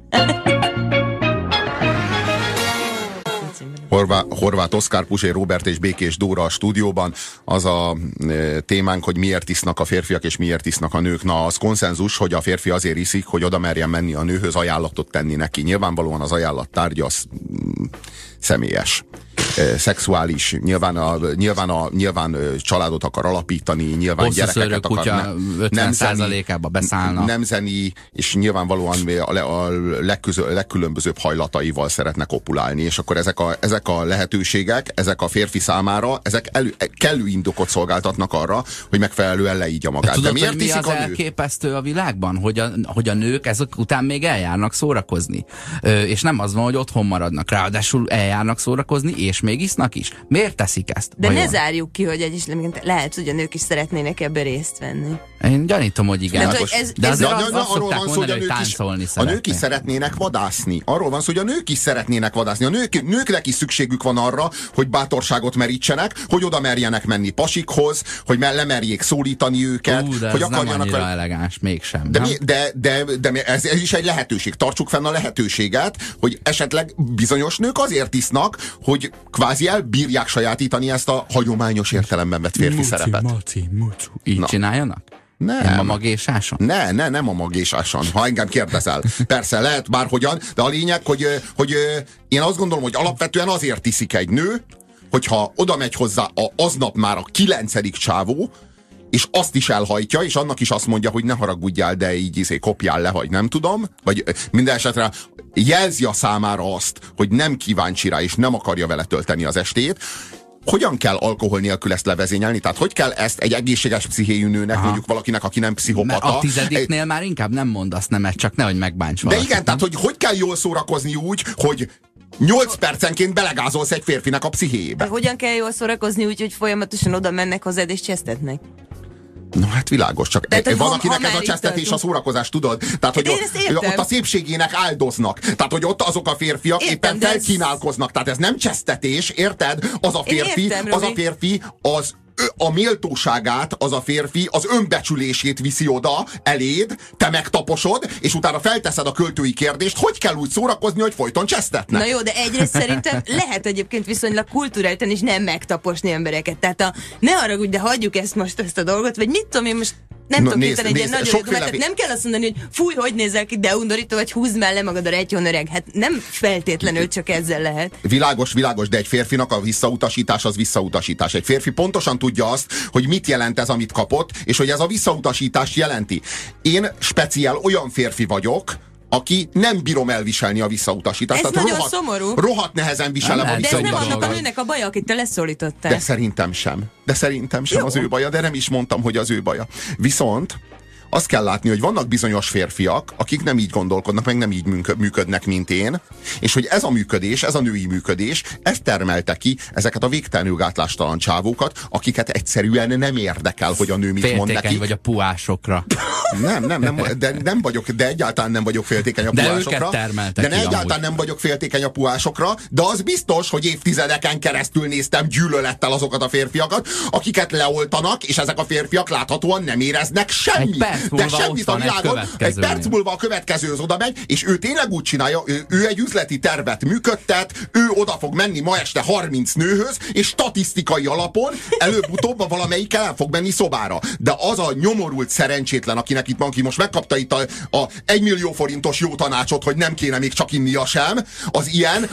Horvá, Horváth Oszkár, Pusé Robert és Békés Dóra a stúdióban. Az a e, témánk, hogy miért isznak a férfiak és miért isznak a nők. Na, az konszenzus, hogy a férfi azért iszik, hogy oda merjen menni a nőhöz, ajánlatot tenni neki. Nyilvánvalóan az ajánlat tárgya az mm, személyes. Szexuális, nyilván, a, nyilván, a, nyilván családot akar alapítani, nyilván Hosszú gyerekeket akar. kutya ne- 50%-ába beszállna. Nem zeni, és nyilvánvalóan a, a legközö, legkülönbözőbb hajlataival szeretnek opulálni, és akkor ezek a, ezek a lehetőségek, ezek a férfi számára, ezek elő, kellő indokot szolgáltatnak arra, hogy megfelelően leígya magát. Tudod, De miért mi az a nő? elképesztő a világban? Hogy a, hogy a nők ezek után még eljárnak szórakozni. Ö, és nem az van, hogy otthon maradnak. Ráadásul eljárnak szórakozni, és még isznak is. Miért teszik ezt? De vajon? ne zárjuk ki, hogy egy is lehet, hogy a nők is szeretnének ebbe részt venni. Én gyanítom, hogy igen. Hogy ez- de ez azért a- azt, azt arról van szó, hogy a nők, is, a nők is szeretnének vadászni. Arról van szó, hogy a nők is szeretnének vadászni. A nők, nőknek is szükségük van arra, hogy bátorságot merítsenek, hogy oda merjenek menni pasikhoz, hogy me- lemerjék szólítani őket, Ú, de hogy ez nem akarjanak annyira vele- elegáns, mégsem. De, nem? mi, de, de, de mi- ez, ez is egy lehetőség. Tartsuk fenn a lehetőséget, hogy esetleg bizonyos nők azért isznak, hogy kvázi elbírják sajátítani ezt a hagyományos értelemben vett férfi szerepet. Maci, mucu. Így Na. csináljanak? Nem. Nem a magésáson? Ne, ne, nem a magésáson, ha engem kérdezel. Persze, lehet bárhogyan, de a lényeg, hogy, hogy én azt gondolom, hogy alapvetően azért iszik egy nő, hogyha oda megy hozzá a, aznap már a kilencedik csávó, és azt is elhajtja, és annak is azt mondja, hogy ne haragudjál, de így izé, kopjál le, vagy nem tudom, vagy minden esetre jelzi a számára azt, hogy nem kíváncsi rá, és nem akarja vele tölteni az estét, hogyan kell alkohol nélkül ezt levezényelni? Tehát hogy kell ezt egy egészséges pszichéjű nőnek, Aha. mondjuk valakinek, aki nem Mert pszichopata, a tizediknél már inkább nem mondasz nemet, csak nehogy megbánts de valakit. igen, tehát hogy hogy kell jól szórakozni úgy, hogy 8 percenként belegázolsz egy férfinek a De pszichéjébe. hogyan kell jól szórakozni úgy, hogy folyamatosan oda mennek hozzád és csesztetnek? No hát világos, csak Tehát, hogy van, akinek ez a csesztetés a szórakozás, tudod? Tehát, hogy én ott, ott a szépségének áldoznak. Tehát, hogy ott azok a férfiak Értem, éppen ez- felkínálkoznak. Tehát ez nem csesztetés, érted? Az a férfi, értem, az a férfi, az a méltóságát, az a férfi az önbecsülését viszi oda eléd, te megtaposod, és utána felteszed a költői kérdést, hogy kell úgy szórakozni, hogy folyton csesztetnek. Na jó, de egyrészt szerintem lehet egyébként viszonylag kulturáltan is nem megtaposni embereket. Tehát a, ne haragudj, de hagyjuk ezt most, ezt a dolgot, vagy mit tudom én most Nem tudok nézd, nézni egy ilyen nagyon vé- Nem kell azt mondani, hogy fúj, hogy nézel ki, de undorító, vagy húzd mellé magad a rejtyon öreg. Hát nem feltétlenül csak ezzel lehet. Világos, világos, de egy férfinak a visszautasítás az visszautasítás. Egy férfi pontosan tudja azt, hogy mit jelent ez, amit kapott, és hogy ez a visszautasítást jelenti. Én speciál olyan férfi vagyok, aki nem bírom elviselni a visszautasítást. Ez Tehát nagyon szomorú. Rohadt nehezen viselem Nem a lehet De ez nem annak a nőnek a baja, akit te leszólítottál. De szerintem sem. De szerintem sem Jó. az ő baja, de nem is mondtam, hogy az ő baja. Viszont azt kell látni, hogy vannak bizonyos férfiak, akik nem így gondolkodnak, meg nem így műkö- működnek, mint én, és hogy ez a működés, ez a női működés, ez termelte ki ezeket a végtelenül gátlástalan csávókat, akiket egyszerűen nem érdekel, hogy a nő mit mond Féltékeny neki. vagy a puásokra. Nem, nem, nem, de nem vagyok, de egyáltalán nem vagyok féltékeny a De puhásokra. de ki ne egyáltalán amúgy. nem vagyok féltékeny a puhásokra, de az biztos, hogy évtizedeken keresztül néztem gyűlölettel azokat a férfiakat, akiket leoltanak, és ezek a férfiak láthatóan nem éreznek semmit. De semmit a világon. Egy perc múlva a következő az oda megy, és ő tényleg úgy csinálja, ő, ő egy üzleti tervet működtet, ő oda fog menni ma este 30 nőhöz, és statisztikai alapon előbb-utóbb valamelyik el fog menni szobára. De az a nyomorult szerencsétlen, akinek itt van, aki most megkapta itt a, a 1 millió forintos jó tanácsot, hogy nem kéne még csak innia sem, az ilyen,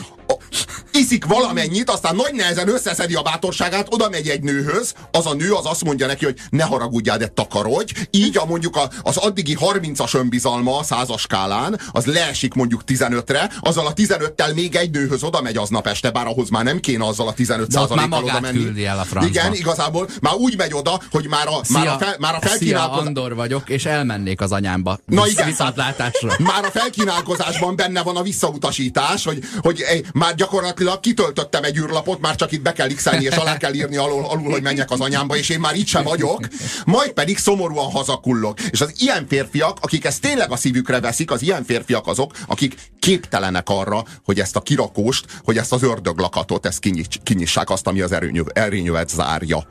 iszik valamennyit, aztán nagy nehezen összeszedi a bátorságát, oda megy egy nőhöz, az a nő az azt mondja neki, hogy ne haragudjál, de takarodj. Így a mondjuk a, az addigi 30-as önbizalma a százas skálán, az leesik mondjuk 15-re, azzal a 15-tel még egy nőhöz oda megy aznap este, bár ahhoz már nem kéne azzal a 15 De ott már százalékkal oda menni. küldi el a francba. Igen, igazából már úgy megy oda, hogy már a, már a, fel, már a szia, felkínálkozás... Andor vagyok, és elmennék az anyámba. Na igen. Viszontlátásra. Már a felkínálkozásban benne van a visszautasítás, hogy, hogy eh, már gyakorlatilag kitöltöttem egy űrlapot, már csak itt be kell x és alá kell írni alul, alul, hogy menjek az anyámba, és én már itt sem vagyok, majd pedig szomorúan hazakullok. És az ilyen férfiak, akik ezt tényleg a szívükre veszik, az ilyen férfiak azok, akik képtelenek arra, hogy ezt a kirakóst, hogy ezt az ördöglakatot, ezt kinyiss, kinyissák azt, ami az erőnyöv, erényövet zárja.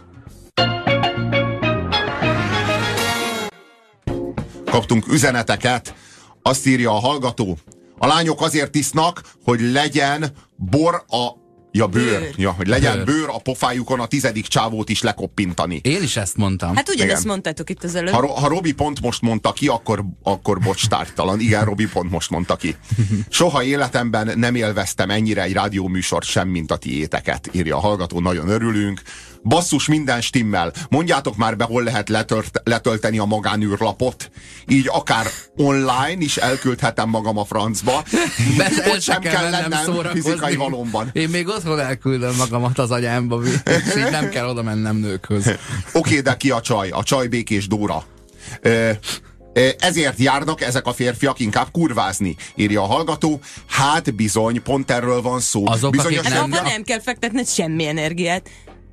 kaptunk üzeneteket, azt írja a hallgató. A lányok azért isznak, hogy legyen bor a Ja, bőr. Bőr. Ja, hogy legyen Bőr. bőr a pofájukon a tizedik csávót is lekoppintani. Én is ezt mondtam. Hát ugyanezt mondtátok itt az előbb. Ha, ha Robi pont most mondta ki, akkor, akkor bocs, tártalan. Igen, Robi pont most mondta ki. Soha életemben nem élveztem ennyire egy rádióműsort sem, mint a tiéteket, írja a hallgató, nagyon örülünk. Basszus, minden stimmel. Mondjátok már be, hol lehet letört, letölteni a magánűrlapot. Így akár online is elküldhetem magam a francba. Ott se sem kell lennem fizikai valomban. Én még otthon elküldöm magamat az anyámba, és így nem kell oda mennem nőkhöz. Oké, de ki a csaj? A csaj békés Dóra. Ö, ezért járnak ezek a férfiak inkább kurvázni, írja a hallgató. Hát bizony, pont erről van szó. Azok, Bizonyos akik nem- abban nem kell fektetned semmi energiát.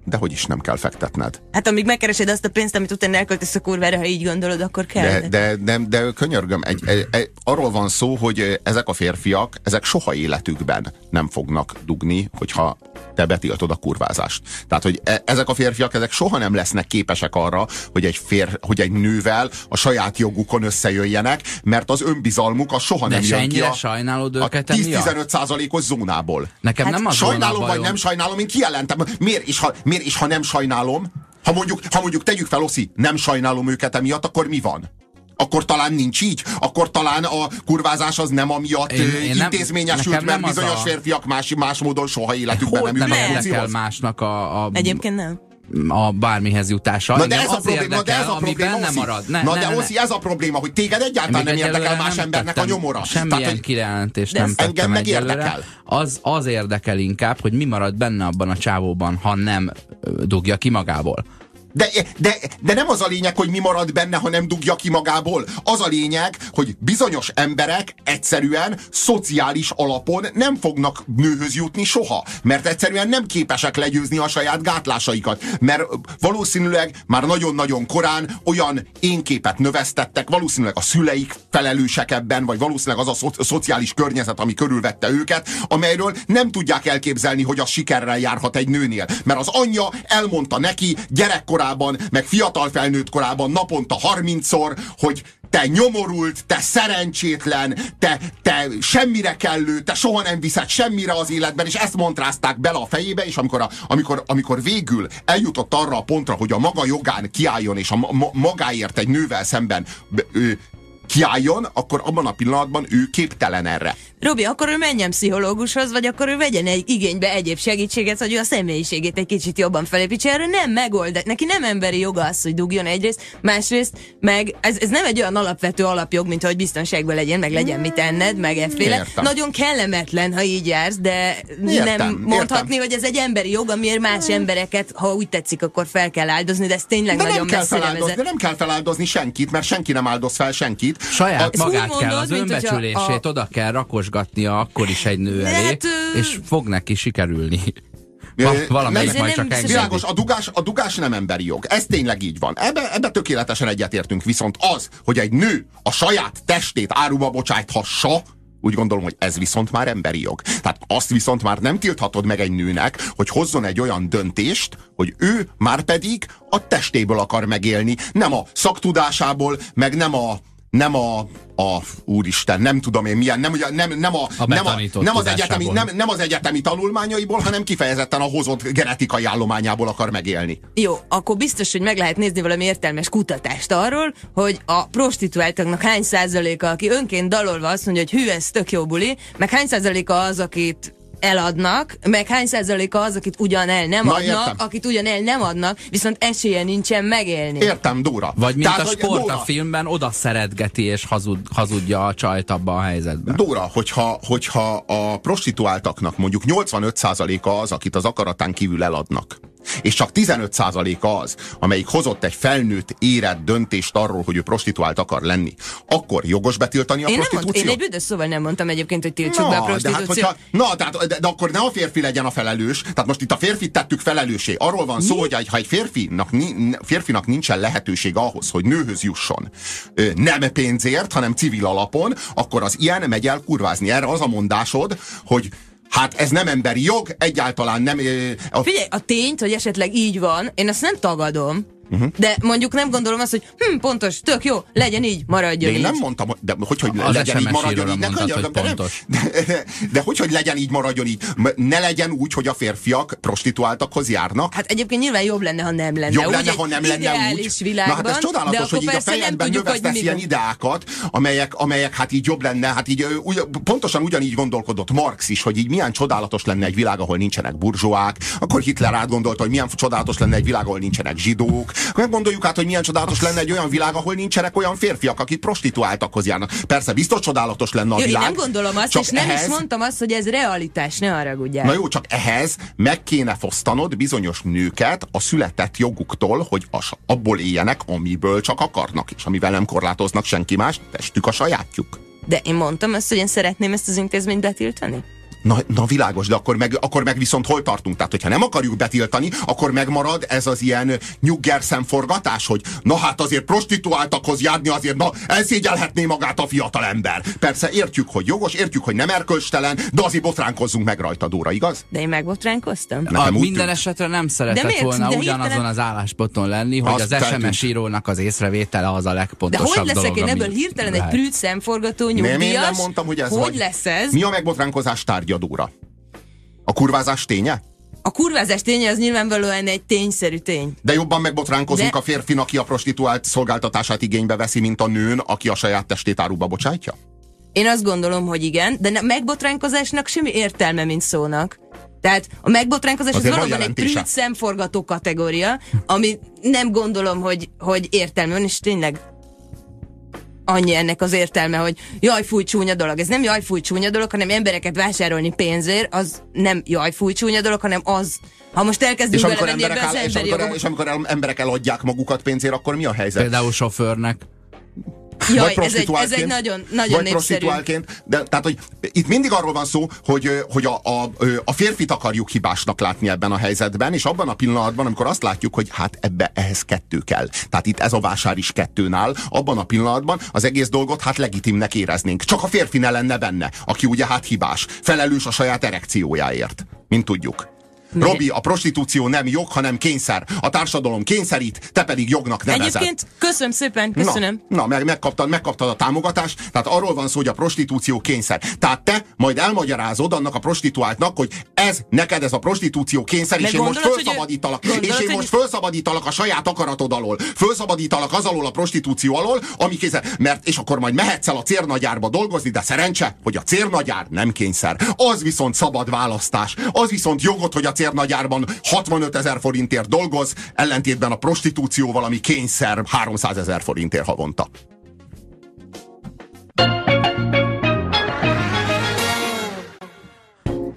De hogy is nem kell fektetned. Hát amíg megkeresed azt a pénzt, amit utána elköltesz a kurvára, ha így gondolod, akkor kell. De, de, de, de könyörgöm, egy, egy, egy, arról van szó, hogy ezek a férfiak, ezek soha életükben nem fognak dugni, hogyha te betiltod a kurvázást. Tehát, hogy e, ezek a férfiak, ezek soha nem lesznek képesek arra, hogy egy, fér, hogy egy nővel a saját jogukon összejöjjenek, mert az önbizalmuk az soha De nem se jön ki a, sajnálod a őket emiatt? 10-15 százalékos zónából. Nekem Hát nem az a Sajnálom vagy nem sajnálom, én kijelentem. Miért is, ha, miért is, ha nem sajnálom? Ha mondjuk, ha mondjuk tegyük fel, Oszi, nem sajnálom őket emiatt, akkor mi van? Akkor talán nincs így? Akkor talán a kurvázás az nem amiatt Én- én, nem- intézményesült, mert nem az bizonyos a- férfiak más, más módon soha életükben Hogy nem nem érdekel másnak a, a, Egyébként nem. a bármihez jutása. Na de Engem ez a az probléma, na de érdekel, ez a ami probléma, benne Oszi. marad. Ne, Na ne, de ne. Oszi, ez a probléma, hogy téged egyáltalán Még nem érdekel más nem embernek tettem a nyomora. Semmilyen Tehát, hogy kijelentést nem tettem engem meg egyelőre. érdekel. Az, az érdekel inkább, hogy mi marad benne abban a csávóban, ha nem dugja ki magából. De, de, de nem az a lényeg, hogy mi marad benne, ha nem dugja ki magából. Az a lényeg, hogy bizonyos emberek egyszerűen szociális alapon nem fognak nőhöz jutni soha. Mert egyszerűen nem képesek legyőzni a saját gátlásaikat. Mert valószínűleg már nagyon-nagyon korán olyan énképet növesztettek, valószínűleg a szüleik felelősek ebben, vagy valószínűleg az a szo- szociális környezet, ami körülvette őket, amelyről nem tudják elképzelni, hogy az sikerrel járhat egy nőnél. Mert az anyja elmondta neki gyerekkorában, meg fiatal felnőtt korában naponta 30-szor, hogy te nyomorult, te szerencsétlen, te, te semmire kellő, te soha nem viszed semmire az életben, és ezt montrázták bele a fejébe, és amikor, a, amikor, amikor végül eljutott arra a pontra, hogy a maga jogán kiálljon, és a ma, magáért egy nővel szemben ő, kiálljon, akkor abban a pillanatban ő képtelen erre. Robi, akkor ő menjen pszichológushoz, vagy akkor ő vegyen egy igénybe egyéb segítséget, hogy ő a személyiségét egy kicsit jobban felépítse. Erre nem megold, neki nem emberi joga az, hogy dugjon egyrészt, másrészt, meg ez, ez nem egy olyan alapvető alapjog, mint hogy biztonságban legyen, meg legyen mit enned, meg efféle. Nagyon kellemetlen, ha így jársz, de értem, nem mondhatni, értem. hogy ez egy emberi jog, amiért más embereket, ha úgy tetszik, akkor fel kell áldozni, de ez tényleg de nagyon nem kell feláldozni, De nem kell feláldozni senkit, mert senki nem áldoz fel senkit. Saját a, magát mondod, kell, az önbecsülését a... oda kell rakosgatnia akkor is egy nő elé, hát, és fog neki sikerülni. Valamelyik majd csak engedi. Világos, a dugás, a dugás nem emberi jog. Ez tényleg így van. Ebbe, ebbe tökéletesen egyetértünk. Viszont az, hogy egy nő a saját testét áruba bocsájthassa, úgy gondolom, hogy ez viszont már emberi jog. Tehát azt viszont már nem tilthatod meg egy nőnek, hogy hozzon egy olyan döntést, hogy ő már pedig a testéből akar megélni, nem a szaktudásából, meg nem a nem a, a úristen, nem tudom én milyen, nem, nem, nem, a, a nem, a, nem, az egyetemi, nem, nem az egyetemi tanulmányaiból, hanem kifejezetten a hozott genetikai állományából akar megélni. Jó, akkor biztos, hogy meg lehet nézni valami értelmes kutatást arról, hogy a prostituáltaknak hány százaléka, aki önként dalolva azt mondja, hogy hű, ez tök jó buli, meg hány százaléka az, akit eladnak, meg hány százaléka az, akit ugyan el nem Na, adnak, értem. akit ugyan el nem adnak, viszont esélye nincsen megélni. Értem, Dóra. Vagy mint Tehát, a sport Dóra. a filmben, oda szeretgeti és hazud, hazudja a csajt abba a helyzetben. Dóra, hogyha, hogyha a prostituáltaknak mondjuk 85%-a az, akit az akaratán kívül eladnak, és csak 15%-a az, amelyik hozott egy felnőtt érett döntést arról, hogy ő prostituált akar lenni, akkor jogos betiltani a én prostitúciót? Nem mond, én egy büdös szóval nem mondtam egyébként, hogy tiltsuk na, be a prostitúciót. De, hát, hogyha, na, tehát, de, de, akkor ne a férfi legyen a felelős. Tehát most itt a férfit tettük felelősé. Arról van szó, Mi? hogy ha egy férfinak, férfinak nincsen lehetőség ahhoz, hogy nőhöz jusson, nem pénzért, hanem civil alapon, akkor az ilyen megy el kurvázni. Erre az a mondásod, hogy Hát ez nem emberi jog, egyáltalán nem... A... Figyelj, a tényt, hogy esetleg így van, én ezt nem tagadom, Uh-huh. De mondjuk nem gondolom azt, hogy hm, pontos, tök jó, legyen így, maradjon de én így. nem mondtam, de hogy, hogy az legyen így, maradjon így. Mondtad, hogy de, pontos. De, de, de hogy, hogy legyen így, maradjon így. Ne legyen úgy, hogy a férfiak prostituáltakhoz járnak. Hát egyébként nyilván jobb lenne, ha nem lenne. Jobb úgy, lenne, ha nem lenne úgy. Világban, Na hát ez csodálatos, hogy így a fejedben növesztesz ilyen ideákat, amelyek, amelyek hát így jobb lenne, hát így ugy, pontosan ugyanígy gondolkodott Marx is, hogy így milyen csodálatos lenne egy világ, ahol nincsenek burzsóák, akkor Hitler átgondolta, hogy milyen csodálatos lenne egy világ, ahol nincsenek zsidók. Meggondoljuk át, hogy milyen csodálatos lenne egy olyan világ, ahol nincsenek olyan férfiak, akik prostituáltakhoz járnak. Persze, biztos csodálatos lenne a jó, világ. Én nem gondolom azt, és nem ehhez... is mondtam azt, hogy ez realitás, ne haragudjál. Na jó, csak ehhez meg kéne fosztanod bizonyos nőket a született joguktól, hogy as, abból éljenek, amiből csak akarnak, és amivel nem korlátoznak senki más, testük a sajátjuk. De én mondtam azt, hogy én szeretném ezt az intézményt betiltani? Na, na világos, de akkor meg, akkor meg viszont hol tartunk? Tehát, hogyha nem akarjuk betiltani, akkor megmarad ez az ilyen nyugger szemforgatás, hogy na hát azért prostituáltakhoz járni azért, na elszégyelhetné magát a fiatal ember. Persze értjük, hogy jogos, értjük, hogy nem erkölcstelen, de azért botránkozzunk meg rajta, Dóra, igaz? De én megbotránkoztam? a, minden tűnt. esetre nem szeretett volna de ugyanazon hirtelen... az állásponton lenni, hogy Azt az SMS írónak az észrevétele az a legpontosabb De hogy leszek dolog, én ebből hirtelen lehet. egy prűt szemforgató nyugdíjas? Nem, én nem mondtam, hogy ez hogy vagy. lesz ez? Mi a megbotránkozás tárgya? Hányadóra? A kurvázás ténye? A kurvázás ténye az nyilvánvalóan egy tényszerű tény. De jobban megbotránkozunk De... a férfin, aki a prostituált szolgáltatását igénybe veszi, mint a nőn, aki a saját testét áruba bocsátja? Én azt gondolom, hogy igen, de a megbotránkozásnak semmi értelme, mint szónak. Tehát a megbotránkozás az valóban egy prűt szemforgató kategória, ami nem gondolom, hogy, hogy értelme van, és tényleg annyi ennek az értelme, hogy jaj, fúj, csúnya dolog. Ez nem jaj, fúj, csúnya dolog, hanem embereket vásárolni pénzért, az nem jaj, fúj, csúnya dolog, hanem az, ha most elkezdünk és amikor, emberek áll, és, amikor, és amikor emberek eladják magukat pénzért, akkor mi a helyzet? Például sofőrnek. Jaj, vagy ez egy, ez egy nagyon, nagyon vagy prostituálként. De, tehát, hogy itt mindig arról van szó, hogy, hogy a, a, a férfit akarjuk hibásnak látni ebben a helyzetben, és abban a pillanatban, amikor azt látjuk, hogy hát ebbe ehhez kettő kell. Tehát itt ez a vásár is kettőnál, abban a pillanatban az egész dolgot hát legitimnek éreznénk. Csak a férfi ne lenne benne, aki ugye hát hibás, felelős a saját erekciójáért, mint tudjuk. Robi, a prostitúció nem jog, hanem kényszer. A társadalom kényszerít, te pedig jognak nevezed. Egyébként köszönöm szépen, köszönöm. Na, na meg, megkaptad, megkaptad a támogatást, tehát arról van szó, hogy a prostitúció kényszer. Tehát te majd elmagyarázod annak a prostituáltnak, hogy ez, neked ez a prostitúció kényszer, és én most felszabadítalak, és én most felszabadítalak a saját akaratod alól. Felszabadítalak az alól a prostitúció alól, ami kényszer. Mert, és akkor majd mehetsz el a cérnagyárba dolgozni, de szerencse, hogy a cérnagyár nem kényszer. Az viszont szabad választás. Az viszont jogot, hogy a cérnagyárban 65 ezer forintért dolgoz, ellentétben a prostitúcióval, ami kényszer 300 ezer forintért havonta.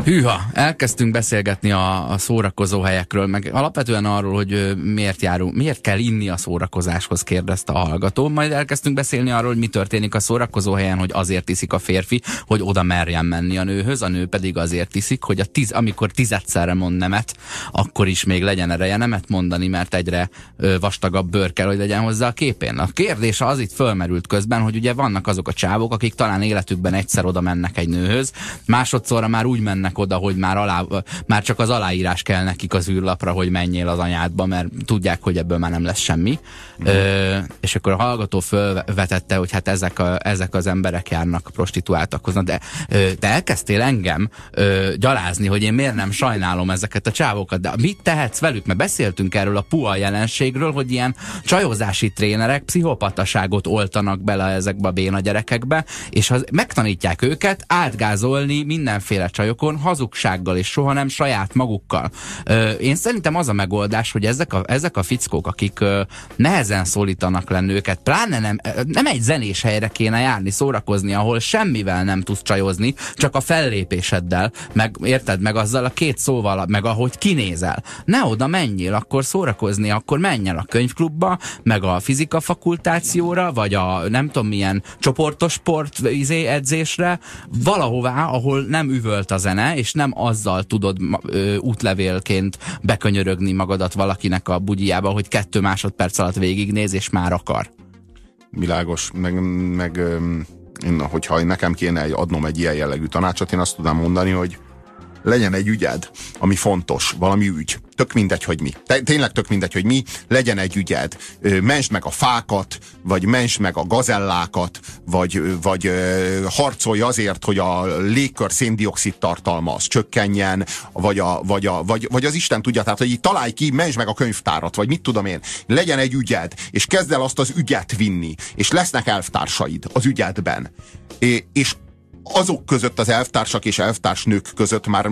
Hűha, elkezdtünk beszélgetni a, a szórakozó helyekről, meg alapvetően arról, hogy miért járunk, miért kell inni a szórakozáshoz, kérdezte a hallgató. Majd elkezdtünk beszélni arról, hogy mi történik a szórakozó helyen, hogy azért iszik a férfi, hogy oda merjen menni a nőhöz, a nő pedig azért iszik, hogy a tiz, amikor tizedszerre mond nemet, akkor is még legyen ereje nemet mondani, mert egyre vastagabb bőr kell, hogy legyen hozzá a képén. A kérdés az itt fölmerült közben, hogy ugye vannak azok a csávok, akik talán életükben egyszer oda mennek egy nőhöz, másodszorra már úgy mennek oda, hogy már, alá, már csak az aláírás kell nekik az űrlapra, hogy menjél az anyádba, mert tudják, hogy ebből már nem lesz semmi. Mm. Ö, és akkor a hallgató fölvetette, hogy hát ezek, a, ezek az emberek járnak prostituáltakhoz. De ö, te elkezdtél engem ö, gyalázni, hogy én miért nem sajnálom ezeket a csávokat, de mit tehetsz velük? Mert beszéltünk erről a PUA jelenségről, hogy ilyen csajozási trénerek pszichopataságot oltanak bele ezekbe a béna gyerekekbe, és az, megtanítják őket átgázolni mindenféle csajokon, hazugsággal, és soha nem saját magukkal. Ö, én szerintem az a megoldás, hogy ezek a, ezek a fickók, akik ö, nehezen szólítanak le nőket, pláne nem, nem egy zenés helyre kéne járni, szórakozni, ahol semmivel nem tudsz csajozni, csak a fellépéseddel, meg érted, meg azzal a két szóval, meg ahogy kinézel. Ne oda menjél, akkor szórakozni, akkor menj el a könyvklubba, meg a fizika fakultációra, vagy a nem tudom milyen csoportos sport izé, edzésre, valahová, ahol nem üvölt a zene, és nem azzal tudod ö, útlevélként bekönyörögni magadat valakinek a bugyjába, hogy kettő másodperc alatt végignéz, és már akar. Világos, meg, meg én, hogyha nekem kéne adnom egy ilyen jellegű tanácsot, én azt tudnám mondani, hogy legyen egy ügyed, ami fontos, valami ügy. Tök mindegy, hogy mi. Tényleg tök mindegy, hogy mi. Legyen egy ügyed. Mensd meg a fákat, vagy mensd meg a gazellákat, vagy, vagy harcolj azért, hogy a légkör széndiokszid tartalma az csökkenjen, vagy, a, vagy, a, vagy, vagy az Isten tudja, tehát hogy így találj ki, mensd meg a könyvtárat, vagy mit tudom én. Legyen egy ügyed, és kezd el azt az ügyet vinni, és lesznek elvtársaid az ügyedben. É, és azok között, az elvtársak és elvtársnők között már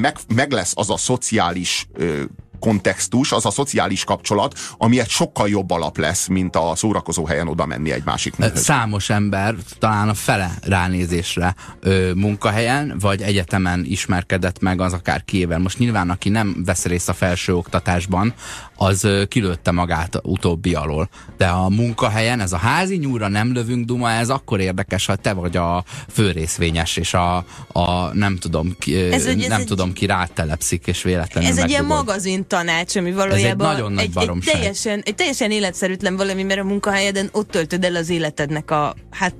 meg, meg lesz az a szociális ö, kontextus, az a szociális kapcsolat, ami egy sokkal jobb alap lesz, mint a szórakozó helyen oda menni egy másik nőhöz. Számos ember, talán a fele ránézésre ö, munkahelyen, vagy egyetemen ismerkedett meg az akár kiével. Most nyilván, aki nem vesz részt a felső oktatásban, az ö, kilőtte magát utóbbi alól. De a munkahelyen, ez a házi nyúra nem lövünk duma, ez akkor érdekes, ha te vagy a főrészvényes, és a, a nem tudom, ki, ez nem ez tudom egy, ki rátelepszik, és véletlenül Ez egy ilyen magazin tanács, ami valójában Ez egy, nagyon nagy egy, egy, teljesen, egy teljesen életszerűtlen valami, mert a munkahelyeden ott töltöd el az életednek a, hát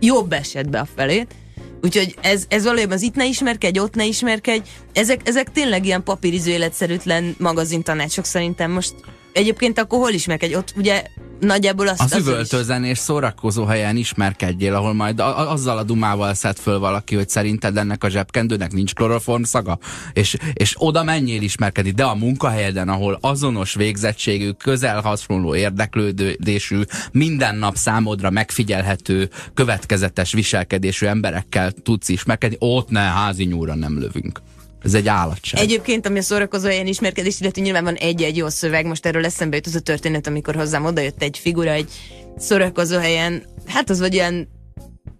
jobb esetben a felét. Úgyhogy ez, ez valójában az itt ne ismerkedj, ott ne ismerkedj. Ezek, ezek tényleg ilyen papíriző életszerűtlen magazin tanácsok szerintem most. Egyébként akkor hol ismerkedj? Ott ugye nagyjából azt... Az, az üvöltőzen és szórakozó helyen ismerkedjél, ahol majd a, azzal a dumával szed föl valaki, hogy szerinted ennek a zsebkendőnek nincs kloroform szaga, és, és oda menjél ismerkedni, de a munkahelyeden, ahol azonos végzettségű, közel hasonló érdeklődésű, minden nap számodra megfigyelhető, következetes viselkedésű emberekkel tudsz ismerkedni, ott ne házi nyúra nem lövünk. Ez egy állatság. Egyébként, ami a szórakozó ilyen ismerkedés, illetve nyilván van egy-egy jó szöveg, most erről eszembe jut az a történet, amikor hozzám odajött egy figura egy szórakozó helyen, hát az vagy olyan,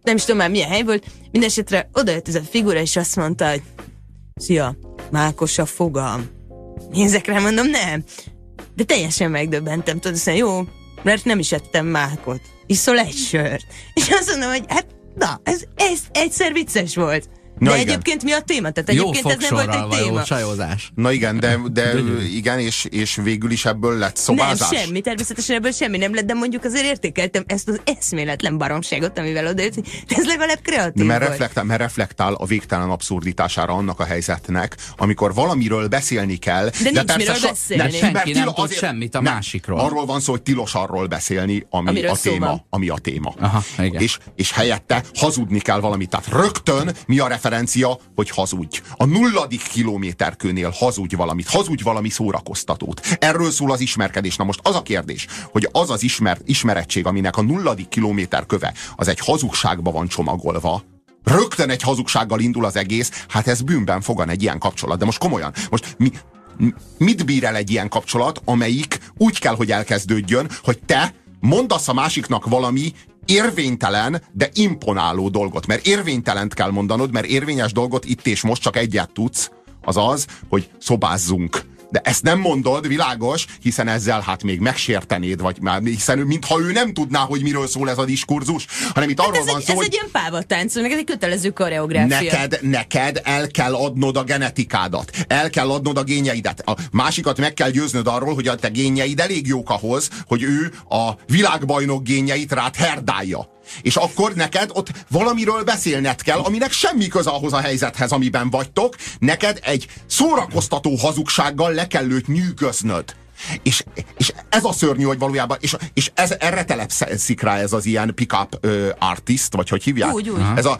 nem is tudom már milyen hely volt, mindesetre odajött ez a figura, és azt mondta, hogy Szia, mákos a fogam. Nézek rá, mondom, nem. De teljesen megdöbbentem, tudod, azt jó, mert nem is ettem mákot. Iszol egy sört. És azt mondom, hogy hát, na, ez, ez egyszer vicces volt. De igen. egyébként mi a téma? Tehát Jó egyébként ez nem volt egy téma. csajozás. Na igen, de, de igen, és, és végül is ebből lett szobázás. Nem, semmi, természetesen ebből semmi nem lett, de mondjuk azért értékeltem ezt az eszméletlen baromságot, amivel odaért, ez legalább kreatív mert volt. Reflektál, mert reflektál a végtelen abszurditására annak a helyzetnek, amikor valamiről beszélni kell. De, de nincs persze miről so, beszélni. De senki nem tud semmit a nem, másikról. Arról van szó, hogy tilos arról beszélni, ami Amiről a téma. Ami a téma. Aha, igen. És, és helyette hazudni kell valamit. Tehát rögtön mi a referencia, hogy hazudj. A nulladik kilométerkőnél hazudj valamit, hazudj valami szórakoztatót. Erről szól az ismerkedés. Na most az a kérdés, hogy az az ismer, ismerettség, aminek a nulladik kilométer köve, az egy hazugságba van csomagolva, rögtön egy hazugsággal indul az egész, hát ez bűnben fogan egy ilyen kapcsolat. De most komolyan, most mi, mit bír el egy ilyen kapcsolat, amelyik úgy kell, hogy elkezdődjön, hogy te mondasz a másiknak valami érvénytelen, de imponáló dolgot. Mert érvénytelent kell mondanod, mert érvényes dolgot itt és most csak egyet tudsz, az az, hogy szobázzunk de ezt nem mondod, világos, hiszen ezzel hát még megsértenéd, vagy már, hiszen mintha ő nem tudná, hogy miről szól ez a diskurzus, hanem itt hát arról ez van egy, szó, Ez hogy egy ilyen pávatánc, meg ez egy kötelező koreográfia. Neked, neked el kell adnod a genetikádat, el kell adnod a génjeidet. A másikat meg kell győznöd arról, hogy a te génjeid elég jók ahhoz, hogy ő a világbajnok génjeit rád herdálja. És akkor neked ott valamiről beszélned kell, aminek semmi köze ahhoz a helyzethez, amiben vagytok. Neked egy szórakoztató hazugsággal le kell őt nyűgöznöd. És, és ez a szörnyű, hogy valójában, és, és ez, erre telepszik rá ez az ilyen pick-up artist, vagy hogy hívják? Úgy, úgy. Ez, a,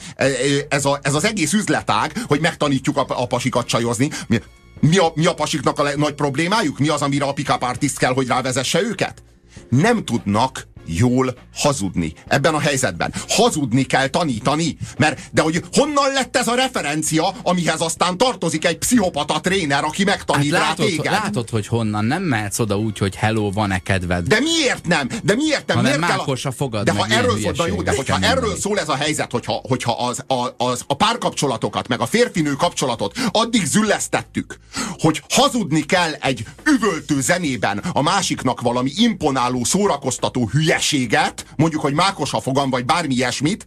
ez, a, ez az egész üzletág, hogy megtanítjuk a, a pasikat csajozni. Mi, mi, a, mi a pasiknak a le, nagy problémájuk? Mi az, amire a pick-up artist kell, hogy rávezesse őket? Nem tudnak jól hazudni ebben a helyzetben. Hazudni kell tanítani, mert de hogy honnan lett ez a referencia, amihez aztán tartozik egy pszichopata tréner, aki megtanít hát látod, rá téged. Látod, hogy honnan nem mehetsz oda úgy, hogy hello, van-e kedved. De miért nem? De miért nem? Hanem miért kell a fogad, de ha erről szól, jó, de hogyha erről szól ez a helyzet, hogyha, hogyha az, a, az, a párkapcsolatokat, meg a férfinő kapcsolatot addig züllesztettük, hogy hazudni kell egy üvöltő zenében a másiknak valami imponáló, szórakoztató hülye hülyeséget, mondjuk, hogy mákos a fogam, vagy bármi ilyesmit,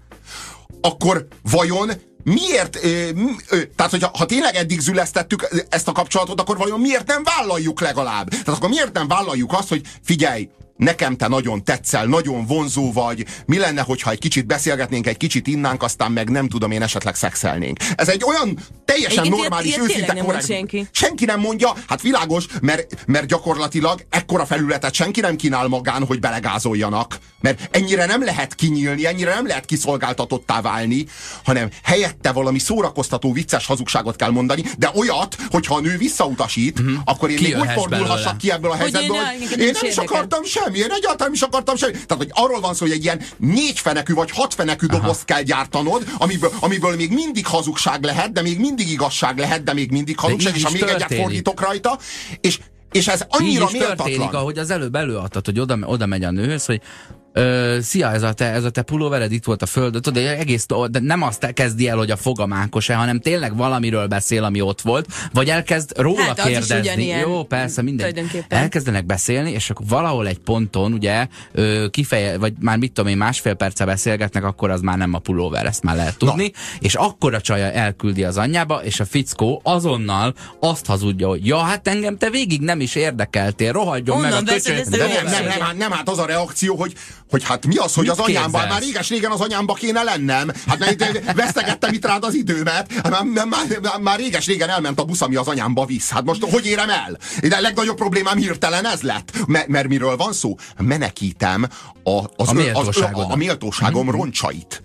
akkor vajon miért, ö, ö, tehát hogyha ha tényleg eddig zülesztettük ezt a kapcsolatot, akkor vajon miért nem vállaljuk legalább? Tehát akkor miért nem vállaljuk azt, hogy figyelj, nekem te nagyon tetszel, nagyon vonzó vagy, mi lenne, hogyha egy kicsit beszélgetnénk, egy kicsit innánk, aztán meg nem tudom én esetleg szexelnénk. Ez egy olyan teljesen Egyébként normális, ilyet, őszinte nem korrekt. Senki. senki nem mondja, hát világos, mert, mert gyakorlatilag ekkora felületet senki nem kínál magán, hogy belegázoljanak. Mert ennyire nem lehet kinyílni, ennyire nem lehet kiszolgáltatottá válni, hanem helyette valami szórakoztató, vicces hazugságot kell mondani, de olyat, hogyha a nő visszautasít, mm-hmm. akkor én még úgy fordulhassak ki ebből a helyzetből, hogy én, én nem is akartam semmi, én egyáltalán is akartam semmi. Tehát, hogy arról van szó, hogy egy ilyen négyfenekű vagy hatfenekű dobozt kell gyártanod, amiből, amiből még mindig hazugság lehet, de még mindig igazság lehet, de még mindig hazugság, és ha még egyet fordítok rajta, és és ez annyira Így is méltatlan. történik, ahogy az előbb előadtad, hogy oda, oda megy a nőhöz, hogy Ö, szia, ez a te, ez a te pulóvered itt volt a földön, tudod, de egész, de nem azt kezdi el, hogy a fogamákos-e, hanem tényleg valamiről beszél, ami ott volt, vagy elkezd róla hát, kérdezni. Jó, persze, minden. Elkezdenek beszélni, és akkor valahol egy ponton, ugye, kifeje, vagy már mit tudom én, másfél perce beszélgetnek, akkor az már nem a pulóver, ezt már lehet tudni, Na. és akkor a csaja elküldi az anyjába, és a fickó azonnal azt hazudja, hogy ja, hát engem te végig nem is érdekeltél, rohadjon Onnan meg a köcsög. Nem, nem, nem, nem, nem, hát az a reakció, hogy hogy hát mi az, hogy Mit az anyámban, már réges régen az anyámba kéne lennem. Hát mert vesztegettem itt rád az időmet. Hát már, már, már, már réges régen elment a busz, ami az anyámba visz. Hát most hogy érem el? De a legnagyobb problémám hirtelen ez lett. M- mert miről van szó? Menekítem a, az, a, méltóságom, a, a méltóságom mm-hmm. roncsait.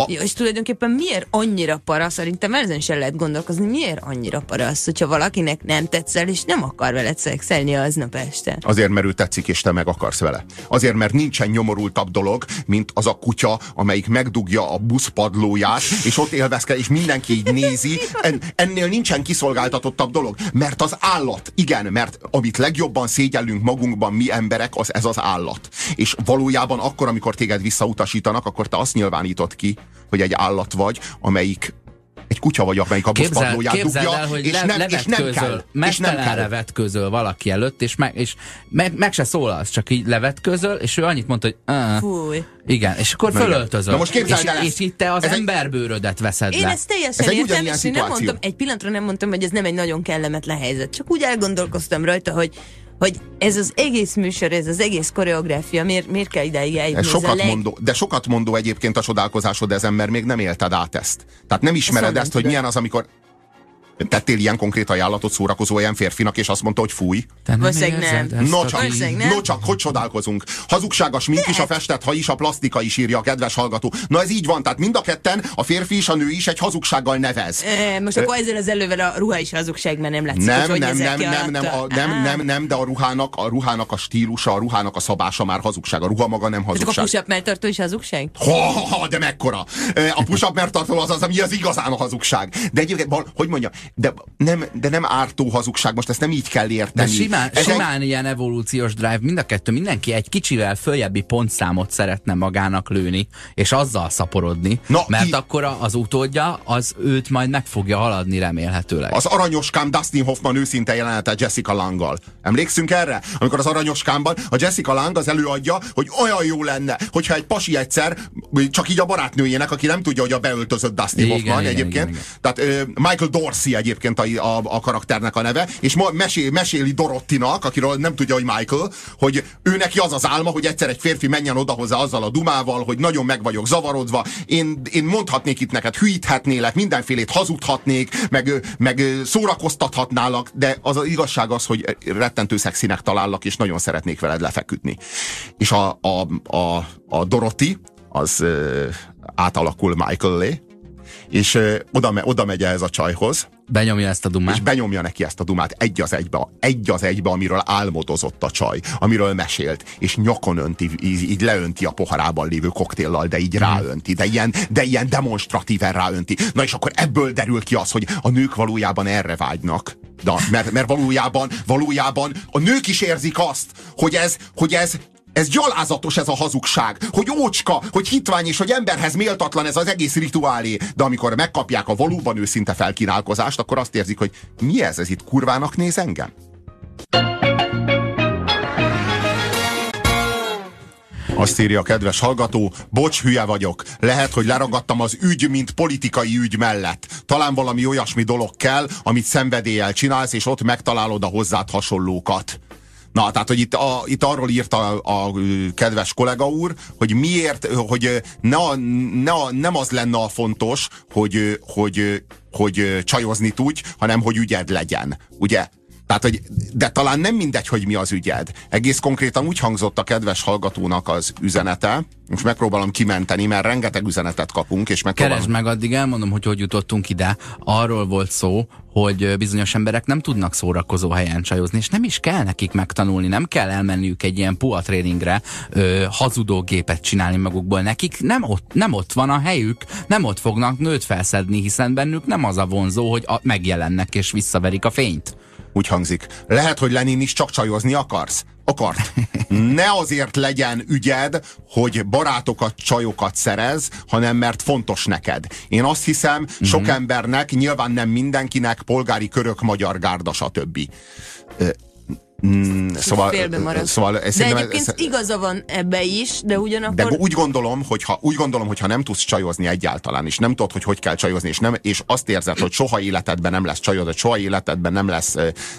A... Ja, és tulajdonképpen miért annyira para, szerintem ezen is el lehet gondolkozni, miért annyira para az, hogyha valakinek nem tetszel, és nem akar veled szexelni aznap este? Azért, mert ő tetszik, és te meg akarsz vele. Azért, mert nincsen nyomorultabb dolog, mint az a kutya, amelyik megdugja a buszpadlóját, és ott élvezke, és mindenki így nézi. En, ennél nincsen kiszolgáltatottabb dolog. Mert az állat, igen, mert amit legjobban szégyellünk magunkban mi emberek, az ez az állat. És valójában akkor, amikor téged visszautasítanak, akkor te azt nyilvánítod ki, hogy egy állat vagy, amelyik egy kutya vagy, amelyik a buszpadlóját dugja, el, hogy és, le, nem, és nem kell. És nem kell. vetközöl valaki előtt, és, meg, és meg, meg se szólalsz, csak így levetközöl, és ő annyit mondta, hogy uh, Fúj. igen, és akkor fölöltözöl. Na most képzeld és, el és itt te az Ez emberbőrödet veszed Én le. ezt teljesen Ez értem, és nem mondtam, egy pillanatra nem mondtam, hogy ez nem egy nagyon kellemetlen helyzet. Csak úgy elgondolkoztam rajta, hogy hogy ez az egész műsor, ez az egész koreográfia, miért, miért kell ideig eljutni? Ez Ez sokat leg... mondó, de sokat mondó egyébként a csodálkozásod ezen, mert még nem élted át ezt. Tehát nem ismered honnan ezt, hogy milyen az, amikor tettél ilyen konkrét ajánlatot szórakozó ilyen férfinak, és azt mondta, hogy fúj. Nem Valószínűleg nem. ezt No csak, nem. no csak, hogy csodálkozunk. Hazugság a smink is, a festett ha is, a plastika is írja a kedves hallgató. Na ez így van, tehát mind a ketten, a férfi és a nő is egy hazugsággal nevez. E, most akkor ezzel az elővel a ruha is hazugság, mert nem látszik, Nem, hogy nem, nem, nem, nem, a, nem, nem, nem, de a ruhának, a ruhának a stílusa, a ruhának a szabása már hazugság. A ruha maga nem Csak a hazugság. push-up melltartó is hazugság? Ha, ha, ha, de mekkora. A push-up mertartó az az, ami az igazán a hazugság. De egyébként, hogy mondja, de nem, de nem ártó hazugság, most ezt nem így kell De érteni. simán, Ez simán ilyen evolúciós drive, mind a kettő, mindenki egy kicsivel följebbi pontszámot szeretne magának lőni, és azzal szaporodni, Na, mert ki- akkor az utódja, az őt majd meg fogja haladni remélhetőleg. Az aranyoskám Dustin Hoffman őszinte jelenete Jessica Langgal. Emlékszünk erre? Amikor az aranyoskámban a Jessica Lang az előadja, hogy olyan jó lenne, hogyha egy pasi egyszer, csak így a barátnőjének, aki nem tudja, hogy a beöltözött Dustin Igen, Hoffman igen, egyébként. igen, igen. Tehát ö, Michael Dorsey egyébként a, a, a karakternek a neve, és ma mesél, meséli Dorottinak, akiről nem tudja, hogy Michael, hogy ő neki az az álma, hogy egyszer egy férfi menjen oda hozzá azzal a dumával, hogy nagyon meg vagyok zavarodva, én, én mondhatnék itt neked, hűíthetnélek, mindenfélét hazudhatnék, meg, meg szórakoztathatnálak, de az, az igazság az, hogy rettentő szexinek talállak, és nagyon szeretnék veled lefeküdni. És a, a, a, a Dorothy, az ö, átalakul Michael-lé, és ö, oda, me- oda megy ez a csajhoz, Benyomja ezt a és dumát. benyomja neki ezt a dumát egy az egybe, egy az egybe, amiről álmodozott a csaj, amiről mesélt, és nyakon önti, így, így leönti a poharában lévő koktéllal, de így ráönti, de ilyen, de ilyen demonstratíven ráönti. Na és akkor ebből derül ki az, hogy a nők valójában erre vágynak. De, mert, mert valójában, valójában a nők is érzik azt, hogy ez, hogy ez ez gyalázatos ez a hazugság, hogy ócska, hogy hitvány és hogy emberhez méltatlan ez az egész rituálé, de amikor megkapják a valóban őszinte felkínálkozást, akkor azt érzik, hogy mi ez, ez itt kurvának néz engem? Azt írja a kedves hallgató, bocs, hülye vagyok. Lehet, hogy leragadtam az ügy, mint politikai ügy mellett. Talán valami olyasmi dolog kell, amit szenvedéllyel csinálsz, és ott megtalálod a hozzád hasonlókat. Na, tehát, hogy itt, a, itt arról írt a, a kedves kollega úr, hogy miért, hogy ne, a- ne, nem az lenne a fontos, hogy, hogy, hogy csajozni tudj, hanem hogy ügyed legyen. Ugye? Tehát, hogy, de talán nem mindegy, hogy mi az ügyed. Egész konkrétan úgy hangzott a kedves hallgatónak az üzenete, most megpróbálom kimenteni, mert rengeteg üzenetet kapunk, és megpróbálom... Keresd meg, addig elmondom, hogy hogy jutottunk ide. Arról volt szó, hogy bizonyos emberek nem tudnak szórakozó helyen csajozni, és nem is kell nekik megtanulni, nem kell elmenniük egy ilyen pua tréningre, ö, hazudó gépet csinálni magukból. Nekik nem ott, nem ott van a helyük, nem ott fognak nőt felszedni, hiszen bennük nem az a vonzó, hogy a, megjelennek és visszaverik a fényt. Úgy hangzik. Lehet, hogy Lenin is csak csajozni akarsz? Akart. Ne azért legyen ügyed, hogy barátokat, csajokat szerez, hanem mert fontos neked. Én azt hiszem, sok embernek, nyilván nem mindenkinek, polgári körök, magyar gárda, stb. Mm, Szóval, szóval ez De egyébként ez- igaza van ebbe is, de ugyanakkor... de úgy gondolom, hogy ha, úgy gondolom, hogy ha nem tudsz csajozni egyáltalán, és nem tudod, hogy hogy kell csajozni, és, nem, és azt érzed, hogy soha életedben nem lesz csajod, hogy soha életedben nem lesz,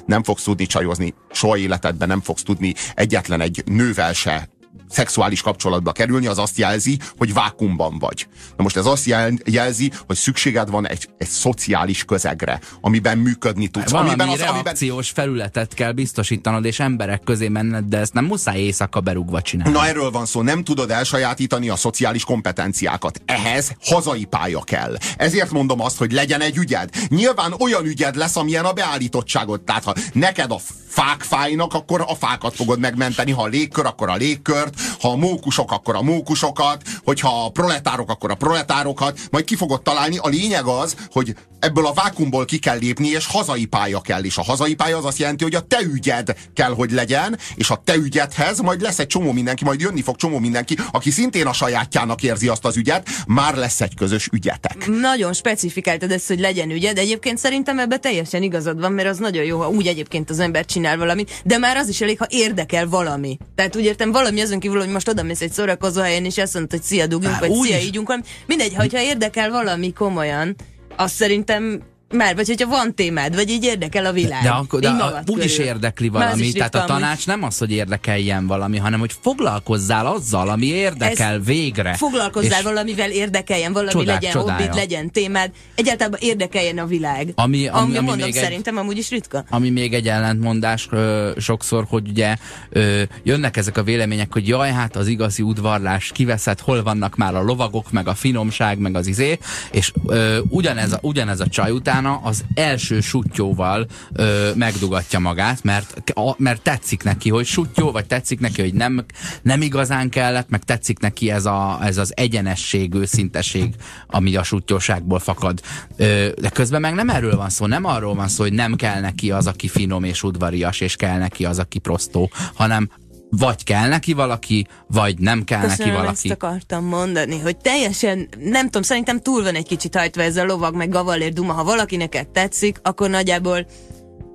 nem fogsz tudni csajozni, soha életedben nem fogsz tudni egyetlen egy nővel se szexuális kapcsolatba kerülni, az azt jelzi, hogy vákumban vagy. Na most ez azt jel, jelzi, hogy szükséged van egy, egy szociális közegre, amiben működni tudsz. Valami amiben az, amiben, felületet kell biztosítanod, és emberek közé menned, de ezt nem muszáj éjszaka berúgva csinálni. Na erről van szó, nem tudod elsajátítani a szociális kompetenciákat. Ehhez hazai pálya kell. Ezért mondom azt, hogy legyen egy ügyed. Nyilván olyan ügyed lesz, amilyen a beállítottságot. Tehát ha neked a fák fájnak, akkor a fákat fogod megmenteni, ha a légkör, akkor a légkört, ha a mókusok, akkor a mókusokat, hogy hogyha a proletárok, akkor a proletárokat, majd ki fogod találni. A lényeg az, hogy ebből a vákumból ki kell lépni, és hazai pálya kell. És a hazai pálya az azt jelenti, hogy a te ügyed kell, hogy legyen, és a te ügyedhez majd lesz egy csomó mindenki, majd jönni fog csomó mindenki, aki szintén a sajátjának érzi azt az ügyet, már lesz egy közös ügyetek. Nagyon specifikáltad ezt, hogy legyen ügyed. Egyébként szerintem ebbe teljesen igazad van, mert az nagyon jó, ha úgy egyébként az ember csinál valamit, de már az is elég, ha érdekel valami. Tehát úgy értem, valami azon kívül, hogy most oda mész egy szórakozó helyen, és azt mondod, hogy szia dugjunk, Há, vagy szia ígyunk, mindegy, hogyha érdekel valami komolyan, azt szerintem már, vagy hogyha van témád, vagy így érdekel a világ. De, akkor, de úgy is körül. érdekli valami. is Tehát a tanács nem az, hogy érdekeljen valami, hanem hogy foglalkozzál azzal, ami érdekel Ez- végre. Foglalkozzál És valamivel, érdekeljen, valami Csodák legyen csodája. hobbid, legyen témád, egyáltalán érdekeljen a világ. Ami- ami- ami ami mondom, még egy- szerintem amúgy is ritka. ami még egy ellentmondás ö, sokszor, hogy ugye ö, jönnek ezek a vélemények, hogy jaj, hát az igazi udvarlás kiveszett, hol vannak már a lovagok, meg a finomság, meg az izé, és ö, ugyanez, a, ugyanez a csaj utána az első sutyóval ö, megdugatja magát, mert, a, mert tetszik neki, hogy sutyó, vagy tetszik neki, hogy nem, nem igazán kellett, meg tetszik neki ez, a, ez az egyenesség, őszinteség, ami a sutyóságból fakad. Ö, de közben meg nem erről van szó, nem arról van szó, hogy nem kell neki az, aki finom és udvarias, és kell neki az, aki prostó, hanem vagy kell neki valaki, vagy nem kell neki Köszönöm, valaki. ezt akartam mondani, hogy teljesen, nem tudom, szerintem túl van egy kicsit hajtva ez a lovag, meg gavallér duma. Ha valaki neked tetszik, akkor nagyjából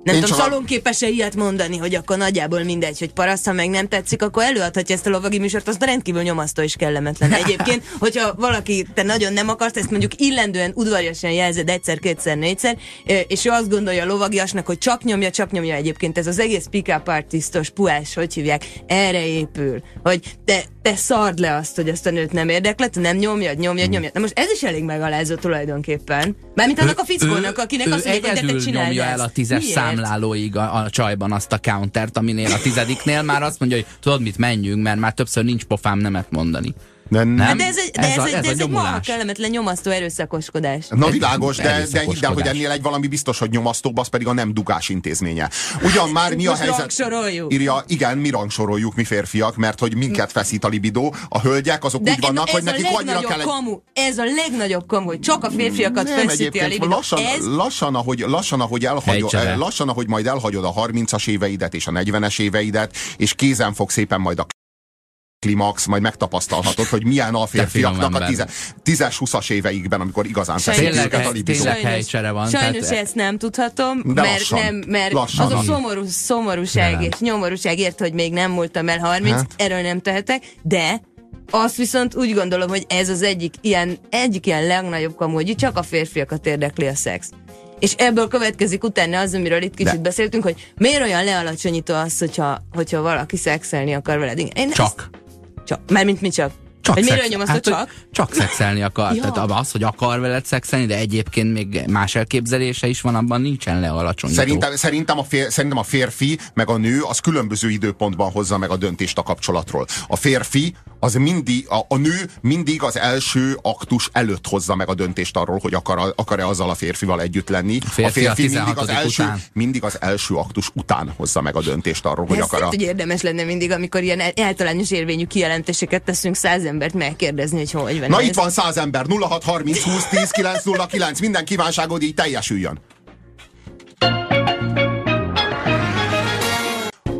nem Én tudom, csak szalonképes-e ilyet mondani, hogy akkor nagyjából mindegy, hogy paraszt, ha meg nem tetszik, akkor előadhatja ezt a lovagi műsort, az rendkívül nyomasztó és kellemetlen. Egyébként, hogyha valaki te nagyon nem akarsz, ezt mondjuk illendően, udvariasan jelzed egyszer, kétszer, négyszer, és ő azt gondolja a lovagiasnak, hogy csak nyomja, csak nyomja egyébként. Ez az egész pick-up artistos, puás, hogy hívják, erre épül, hogy te, te szard le azt, hogy ezt a nőt nem érdeklet, nem nyomjad, nyomjad, nyomjad. Na most ez is elég megalázó tulajdonképpen. Mármint annak a fickónak, akinek ő azt mondják, hogy de te nyomja ezt. el a tízes Miért? Számlálóig a, a csajban azt a countert, aminél a tizediknél már azt mondja, hogy tudod mit, menjünk, mert már többször nincs pofám nemet mondani. De, Nem? Hát de ez egy, de ez, Ez a- ez a ez egy marha kellemetlen nyomasztó erőszakoskodás. Na világos, de, de hidd el, hogy ennél egy valami biztos, hogy nyomasztóbb, az pedig a nem dugás intézménye. Ugyan már mi a helyzet? rangsoroljuk. Írja, igen, mi rangsoroljuk, mi férfiak, mert hogy minket feszít a libidó, a hölgyek azok De úgy vannak, ez hogy nekik annyira legnagyobb kell kamu, ez a legnagyobb kamu, hogy csak a férfiakat Nem, feszíti a libido. lassan, Ez lassan, ahogy, lassan, ahogy elhagyod, lassan, ahogy majd elhagyod a 30-as éveidet és a 40-es éveidet, és kézen fog szépen majd a klimax, majd megtapasztalhatod, hogy milyen a férfiaknak a ember. 10-20-as éveikben, amikor igazán Sajnos- feszíti Tényleg, őket a libidó. tényleg helycsere van. Sajnos tehát- ezt nem tudhatom, De mert, lassan. nem, mert Lassan. az a szomorú, szomorúság Nem. és nyomorúság ért, hogy még nem múltam el 30, Hát. erről nem tehetek, de azt viszont úgy gondolom, hogy ez az egyik ilyen, egyik ilyen legnagyobb kamu, hogy csak a férfiakat érdekli a szex. És ebből következik utána az, amiről itt kicsit De- beszéltünk, hogy miért olyan lealacsonyító az, hogyha, hogyha valaki szexelni akar veled. Én Csak. Ezt, csak. Mármint mi csak? Csak hogy miért nyomasztó hát, csak? hogy Csak szexelni akar. Ja. Tehát az, hogy akar veled szexelni, de egyébként még más elképzelése is van, abban nincsen le alacsonyító. Szerintem, szerintem, a fér, szerintem a férfi meg a nő az különböző időpontban hozza meg a döntést a kapcsolatról. A férfi az mindig, a, a nő mindig az első aktus előtt hozza meg a döntést arról, hogy akar, akar-e azzal a férfival együtt lenni. A férfi a mindig az, 16. első, után. mindig az első aktus után hozza meg a döntést arról, hogy Ez akar a... hogy érdemes lenne mindig, amikor ilyen általános érvényű kijelentéseket teszünk, száz embert megkérdezni, hogy hogy van Na ez. itt van száz ember, 0630 20 10 909, minden kívánságod így teljesüljön.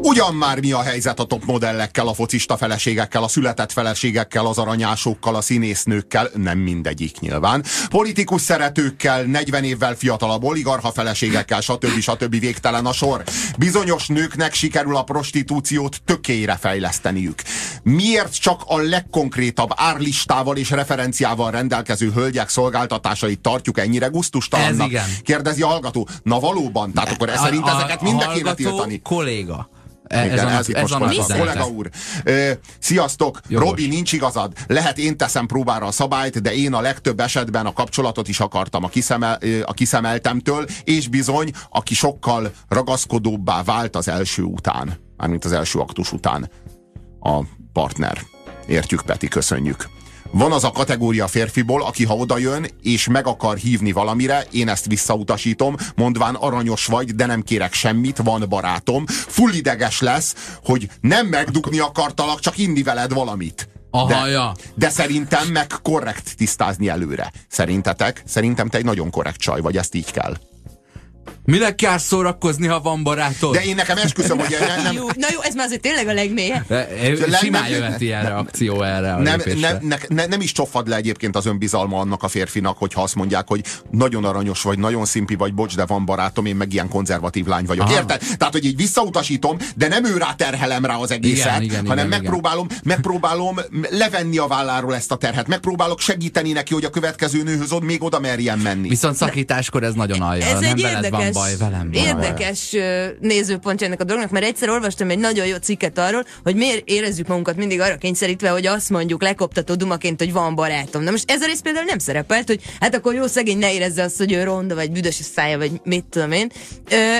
Ugyan már mi a helyzet a top modellekkel, a focista feleségekkel, a született feleségekkel, az aranyásokkal, a színésznőkkel, nem mindegyik nyilván. Politikus szeretőkkel, 40 évvel fiatalabb oligarcha feleségekkel, stb. stb. végtelen a sor. Bizonyos nőknek sikerül a prostitúciót tökélyre fejleszteniük. Miért csak a legkonkrétabb árlistával és referenciával rendelkező hölgyek szolgáltatásait tartjuk ennyire gusztustalannak? Ez igen. Kérdezi a hallgató. Na valóban, tehát akkor ez szerint ezeket mind kéne tiltani. kolléga. E- Igen, ez ez, itt ez most nagy kollega úr. Ö, sziasztok, Jogos. Robi, nincs igazad. Lehet én teszem próbára a szabályt, de én a legtöbb esetben a kapcsolatot is akartam a, kiszemel, a kiszemeltemtől, és bizony, aki sokkal ragaszkodóbbá vált az első után, mármint az első aktus után a partner. Értjük, Peti, köszönjük. Van az a kategória férfiból, aki ha odajön és meg akar hívni valamire, én ezt visszautasítom, mondván aranyos vagy, de nem kérek semmit, van barátom. Full ideges lesz, hogy nem megdugni akartalak, csak inni veled valamit. Aha, de, ja. de szerintem meg korrekt tisztázni előre. Szerintetek? Szerintem te egy nagyon korrekt csaj vagy, ezt így kell. Minek kell szórakozni, ha van barátod? De én nekem esküszöm, hogy nem, nem, Jó, na jó, ez már azért tényleg a legmélyebb. De, eh, Simán jöhet ilyen reakció erre a nem, nem, ne, ne, nem is csofad le egyébként az önbizalma annak a férfinak, hogyha azt mondják, hogy nagyon aranyos vagy, nagyon szimpi vagy, bocs, de van barátom, én meg ilyen konzervatív lány vagyok. Aha. Érted? Tehát, hogy így visszautasítom, de nem ő rá terhelem rá az egészet, Igen, igen, hanem igen, megpróbálom, megpróbálom levenni a válláról ezt a terhet, megpróbálok segíteni neki, hogy a következő nőhöz od még oda merjen menni. Viszont szakításkor ez nagyon alja. Ez nem egy érdekes, baj, velem érdekes ö, nézőpontja ennek a dolognak, mert egyszer olvastam egy nagyon jó cikket arról, hogy miért érezzük magunkat mindig arra kényszerítve, hogy azt mondjuk lekoptató dumaként, hogy van barátom. Na most ez a rész például nem szerepelt, hogy hát akkor jó szegény ne érezze azt, hogy ő ronda, vagy büdös a szája, vagy mit tudom én. Ö,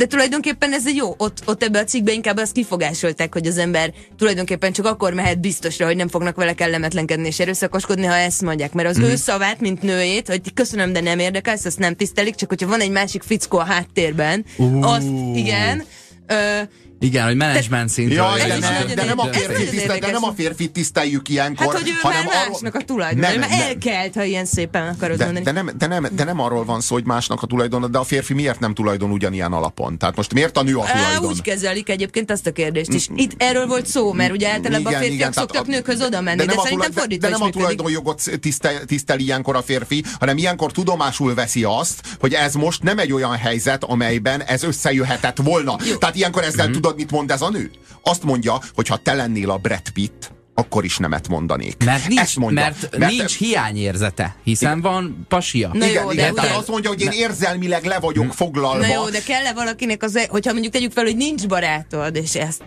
de tulajdonképpen ez egy jó, ott, ott ebbe a cikkbe inkább azt kifogásolták, hogy az ember tulajdonképpen csak akkor mehet biztosra, hogy nem fognak vele kellemetlenkedni és erőszakoskodni, ha ezt mondják. Mert az mm. ő szavát, mint nőét, hogy köszönöm, de nem érdekelsz, azt nem tisztelik, csak hogyha van egy másik fickó a háttérben, Ú. azt igen, ö, Igen, hogy menedzsment szintről. Ja, Ez de, nem, de, nem a férfi tisztel, de nem a férfi tiszteljük ilyenkor, hát hogy ő hanem már arról- másnak a tulajdon, Nem, nem. elkelt, ha ilyen szépen akarod De, mondani. de, nem, de, nem, de nem arról van szó, hogy másnak a tulajdon, de a férfi miért nem tulajdon ugyanilyen alapon? Tehát most miért a nő a tulajdon? úgy kezelik egyébként azt a kérdést is. Itt erről volt szó, mert ugye általában a férfiak tehát szoktak a- nőkhöz oda menni, de, nem a szerintem fordítva de nem a tulajdonjogot tisztel, tisztel ilyenkor a férfi, hanem ilyenkor tudomásul veszi azt, hogy ez most nem egy olyan helyzet, amelyben ez összejöhetett volna. Jó. Tehát ilyenkor ezzel Mhm. Tudod, mit mond ez a nő? Azt mondja, hogy ha te lennél a Brad Pitt, akkor is nemet mondanék. Mert nincs, Ezt mondja. mert, nincs hiányérzete, hiszen van pasia. Na igen, jó, de igen, ugye- tehát azt mondja, hogy én érzelmileg le vagyok foglalva. Na jó, de kell-e valakinek az, hogyha mondjuk tegyük fel, hogy nincs barátod, és ezt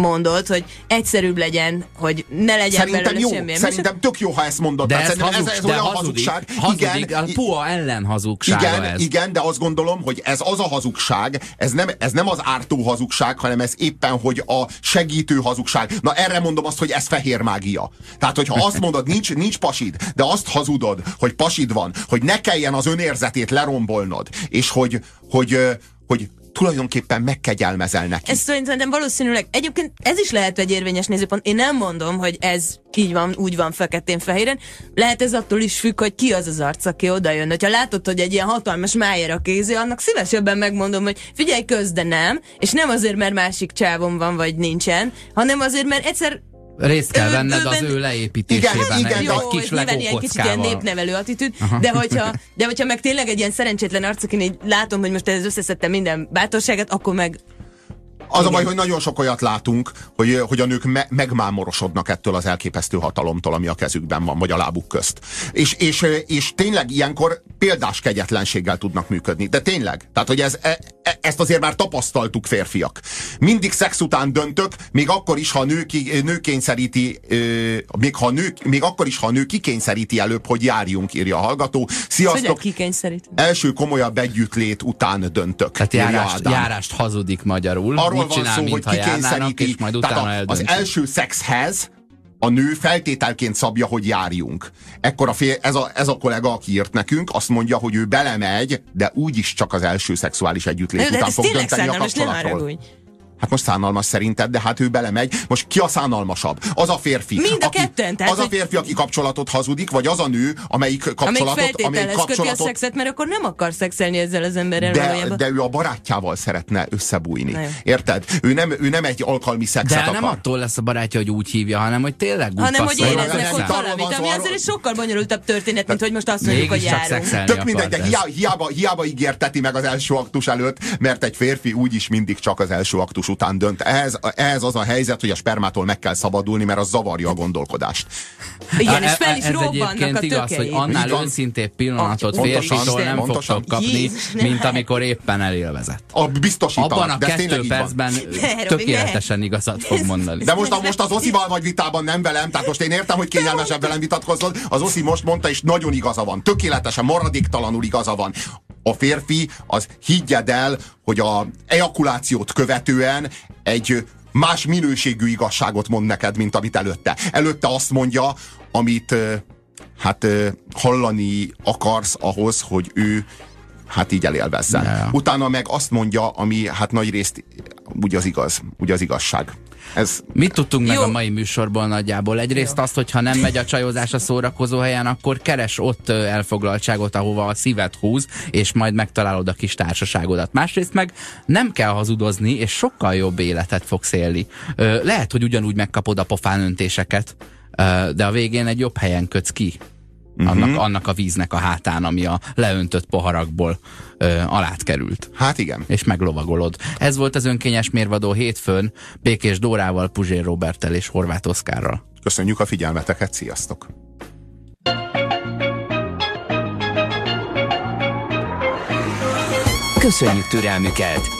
mondod, hogy egyszerűbb legyen, hogy ne legyen Szerintem belőle jó, semmilyen. szerintem tök jó, ha ezt mondod. De ez, szerintem hazug, ez, ez de olyan hazudik, hazugság. hazudik, igen, a pua ellen hazugsága igen, ez. igen, de azt gondolom, hogy ez az a hazugság, ez nem, ez nem az ártó hazugság, hanem ez éppen, hogy a segítő hazugság. Na erre mondom azt, hogy ez fehér mágia. Tehát, hogyha azt mondod, nincs, nincs pasid, de azt hazudod, hogy pasid van, hogy ne kelljen az önérzetét lerombolnod, és hogy, hogy, hogy, hogy tulajdonképpen megkegyelmezel neki. Ez szerintem valószínűleg, egyébként ez is lehet egy érvényes nézőpont. Én nem mondom, hogy ez így van, úgy van feketén-fehéren. Lehet ez attól is függ, hogy ki az az arc, aki oda jön. Ha látod, hogy egy ilyen hatalmas májer a kézi, annak szívesebben megmondom, hogy figyelj köz, nem. És nem azért, mert másik csávon van, vagy nincsen, hanem azért, mert egyszer Részt kell venned az ő leépítésében. Igen, igen, Jó, kis nyilván ilyen kicsit ilyen népnevelő attitűd, de hogyha, de hogyha meg tényleg egy ilyen szerencsétlen arc, akin így látom, hogy most ez összeszedte minden bátorságát, akkor meg Az a baj, hogy nagyon sok olyat látunk, hogy, hogy a nők me- megmámorosodnak ettől az elképesztő hatalomtól, ami a kezükben van, vagy a lábuk közt. És, és, és tényleg ilyenkor példás kegyetlenséggel tudnak működni. De tényleg. Tehát, hogy ez, e, e- ezt azért már tapasztaltuk férfiak. Mindig szex után döntök, még akkor is, ha a nő, ki, nő kényszeríti, ö, még, ha nő, még akkor is, ha a nő kikényszeríti előbb, hogy járjunk, írja a hallgató. Sziasztok! kikényszerít. Első komolyabb együttlét után döntök. Tehát járást, járást hazudik magyarul. Arról úgy van csinál, szó, hogy kikényszeríti. és majd Tehát utána a, az első szexhez a nő feltételként szabja, hogy járjunk. Ekkor a fél, ez, a, ez a kollega, aki írt nekünk, azt mondja, hogy ő belemegy, de úgyis csak az első szexuális együttlét De után ez fog dönteni a kapcsolatról. Hát most szánalmas szerinted, de hát ő belemegy. Most ki a szánalmasabb? Az a férfi. Mind a aki, ketten, tehát, Az a hogy- férfi, aki kapcsolatot hazudik, vagy az a nő, amelyik Amelyik kapcsolatot, amelyik feltételhez köti a kapcsolatot szexet, mert akkor nem akar szexelni ezzel az emberrel de, valójában. de ő a barátjával szeretne összebújni. Na jó. Érted? Ő nem, ő nem egy alkalmi szexet De nem akar. attól lesz a barátja, hogy úgy hívja, hanem hogy tényleg úgy hanem hogy passzolnak éreznek, ott valamit, ami azért egy sokkal bonyolultabb történet, mint hogy most azt mondjuk, hogy járunk. Tök mindegy, de hiába, hiába, hiába ígérteti meg az első aktus előtt, mert egy férfi úgyis mindig csak az első aktus után dönt. Ehhez, ehhez az a helyzet, hogy a spermától meg kell szabadulni, mert az zavarja a gondolkodást. Igen, és E- fel e- is ez egyébként a igaz, hogy annál Így őszintébb pillanatot férfitől nem pontosan. fogtok kapni, Jézus, mint amikor éppen elélvezett. A biztosítanak, Abban a de kettő percben Ne, tökéletesen igazat fog mondani. De most, a, most az Oszival vagy vitában, nem velem, tehát most én értem, hogy kényelmesebb velem vitatkoznod. Az Oszi most mondta, és nagyon igaza van. Tökéletesen, maradéktalanul igaza van. A férfi, az higgyed el, hogy a ejakulációt követően egy más minőségű igazságot mond neked, mint amit előtte. Előtte azt mondja, amit hát hallani akarsz ahhoz, hogy ő hát így elélvezzen. Ja. Utána meg azt mondja, ami hát nagy részt úgy az igaz, úgy az igazság. Ez, Mit tudtunk meg Jó. a mai műsorból nagyjából? Egyrészt azt, hogy ha nem megy a csajozás a szórakozó helyen, akkor keres ott elfoglaltságot, ahova a szíved húz, és majd megtalálod a kis társaságodat. Másrészt meg nem kell hazudozni, és sokkal jobb életet fogsz élni. Lehet, hogy ugyanúgy megkapod a pofán öntéseket, de a végén egy jobb helyen kötsz ki. Annak, annak a víznek a hátán, ami a leöntött poharakból ö, alát került hát igen. és meglovagolod. Ez volt az önkényes mérvadó hétfőn, Békés Dórával, Puzsér Robertel és Horváth Oszkárral. Köszönjük a figyelmeteket, sziasztok! Köszönjük türelmüket!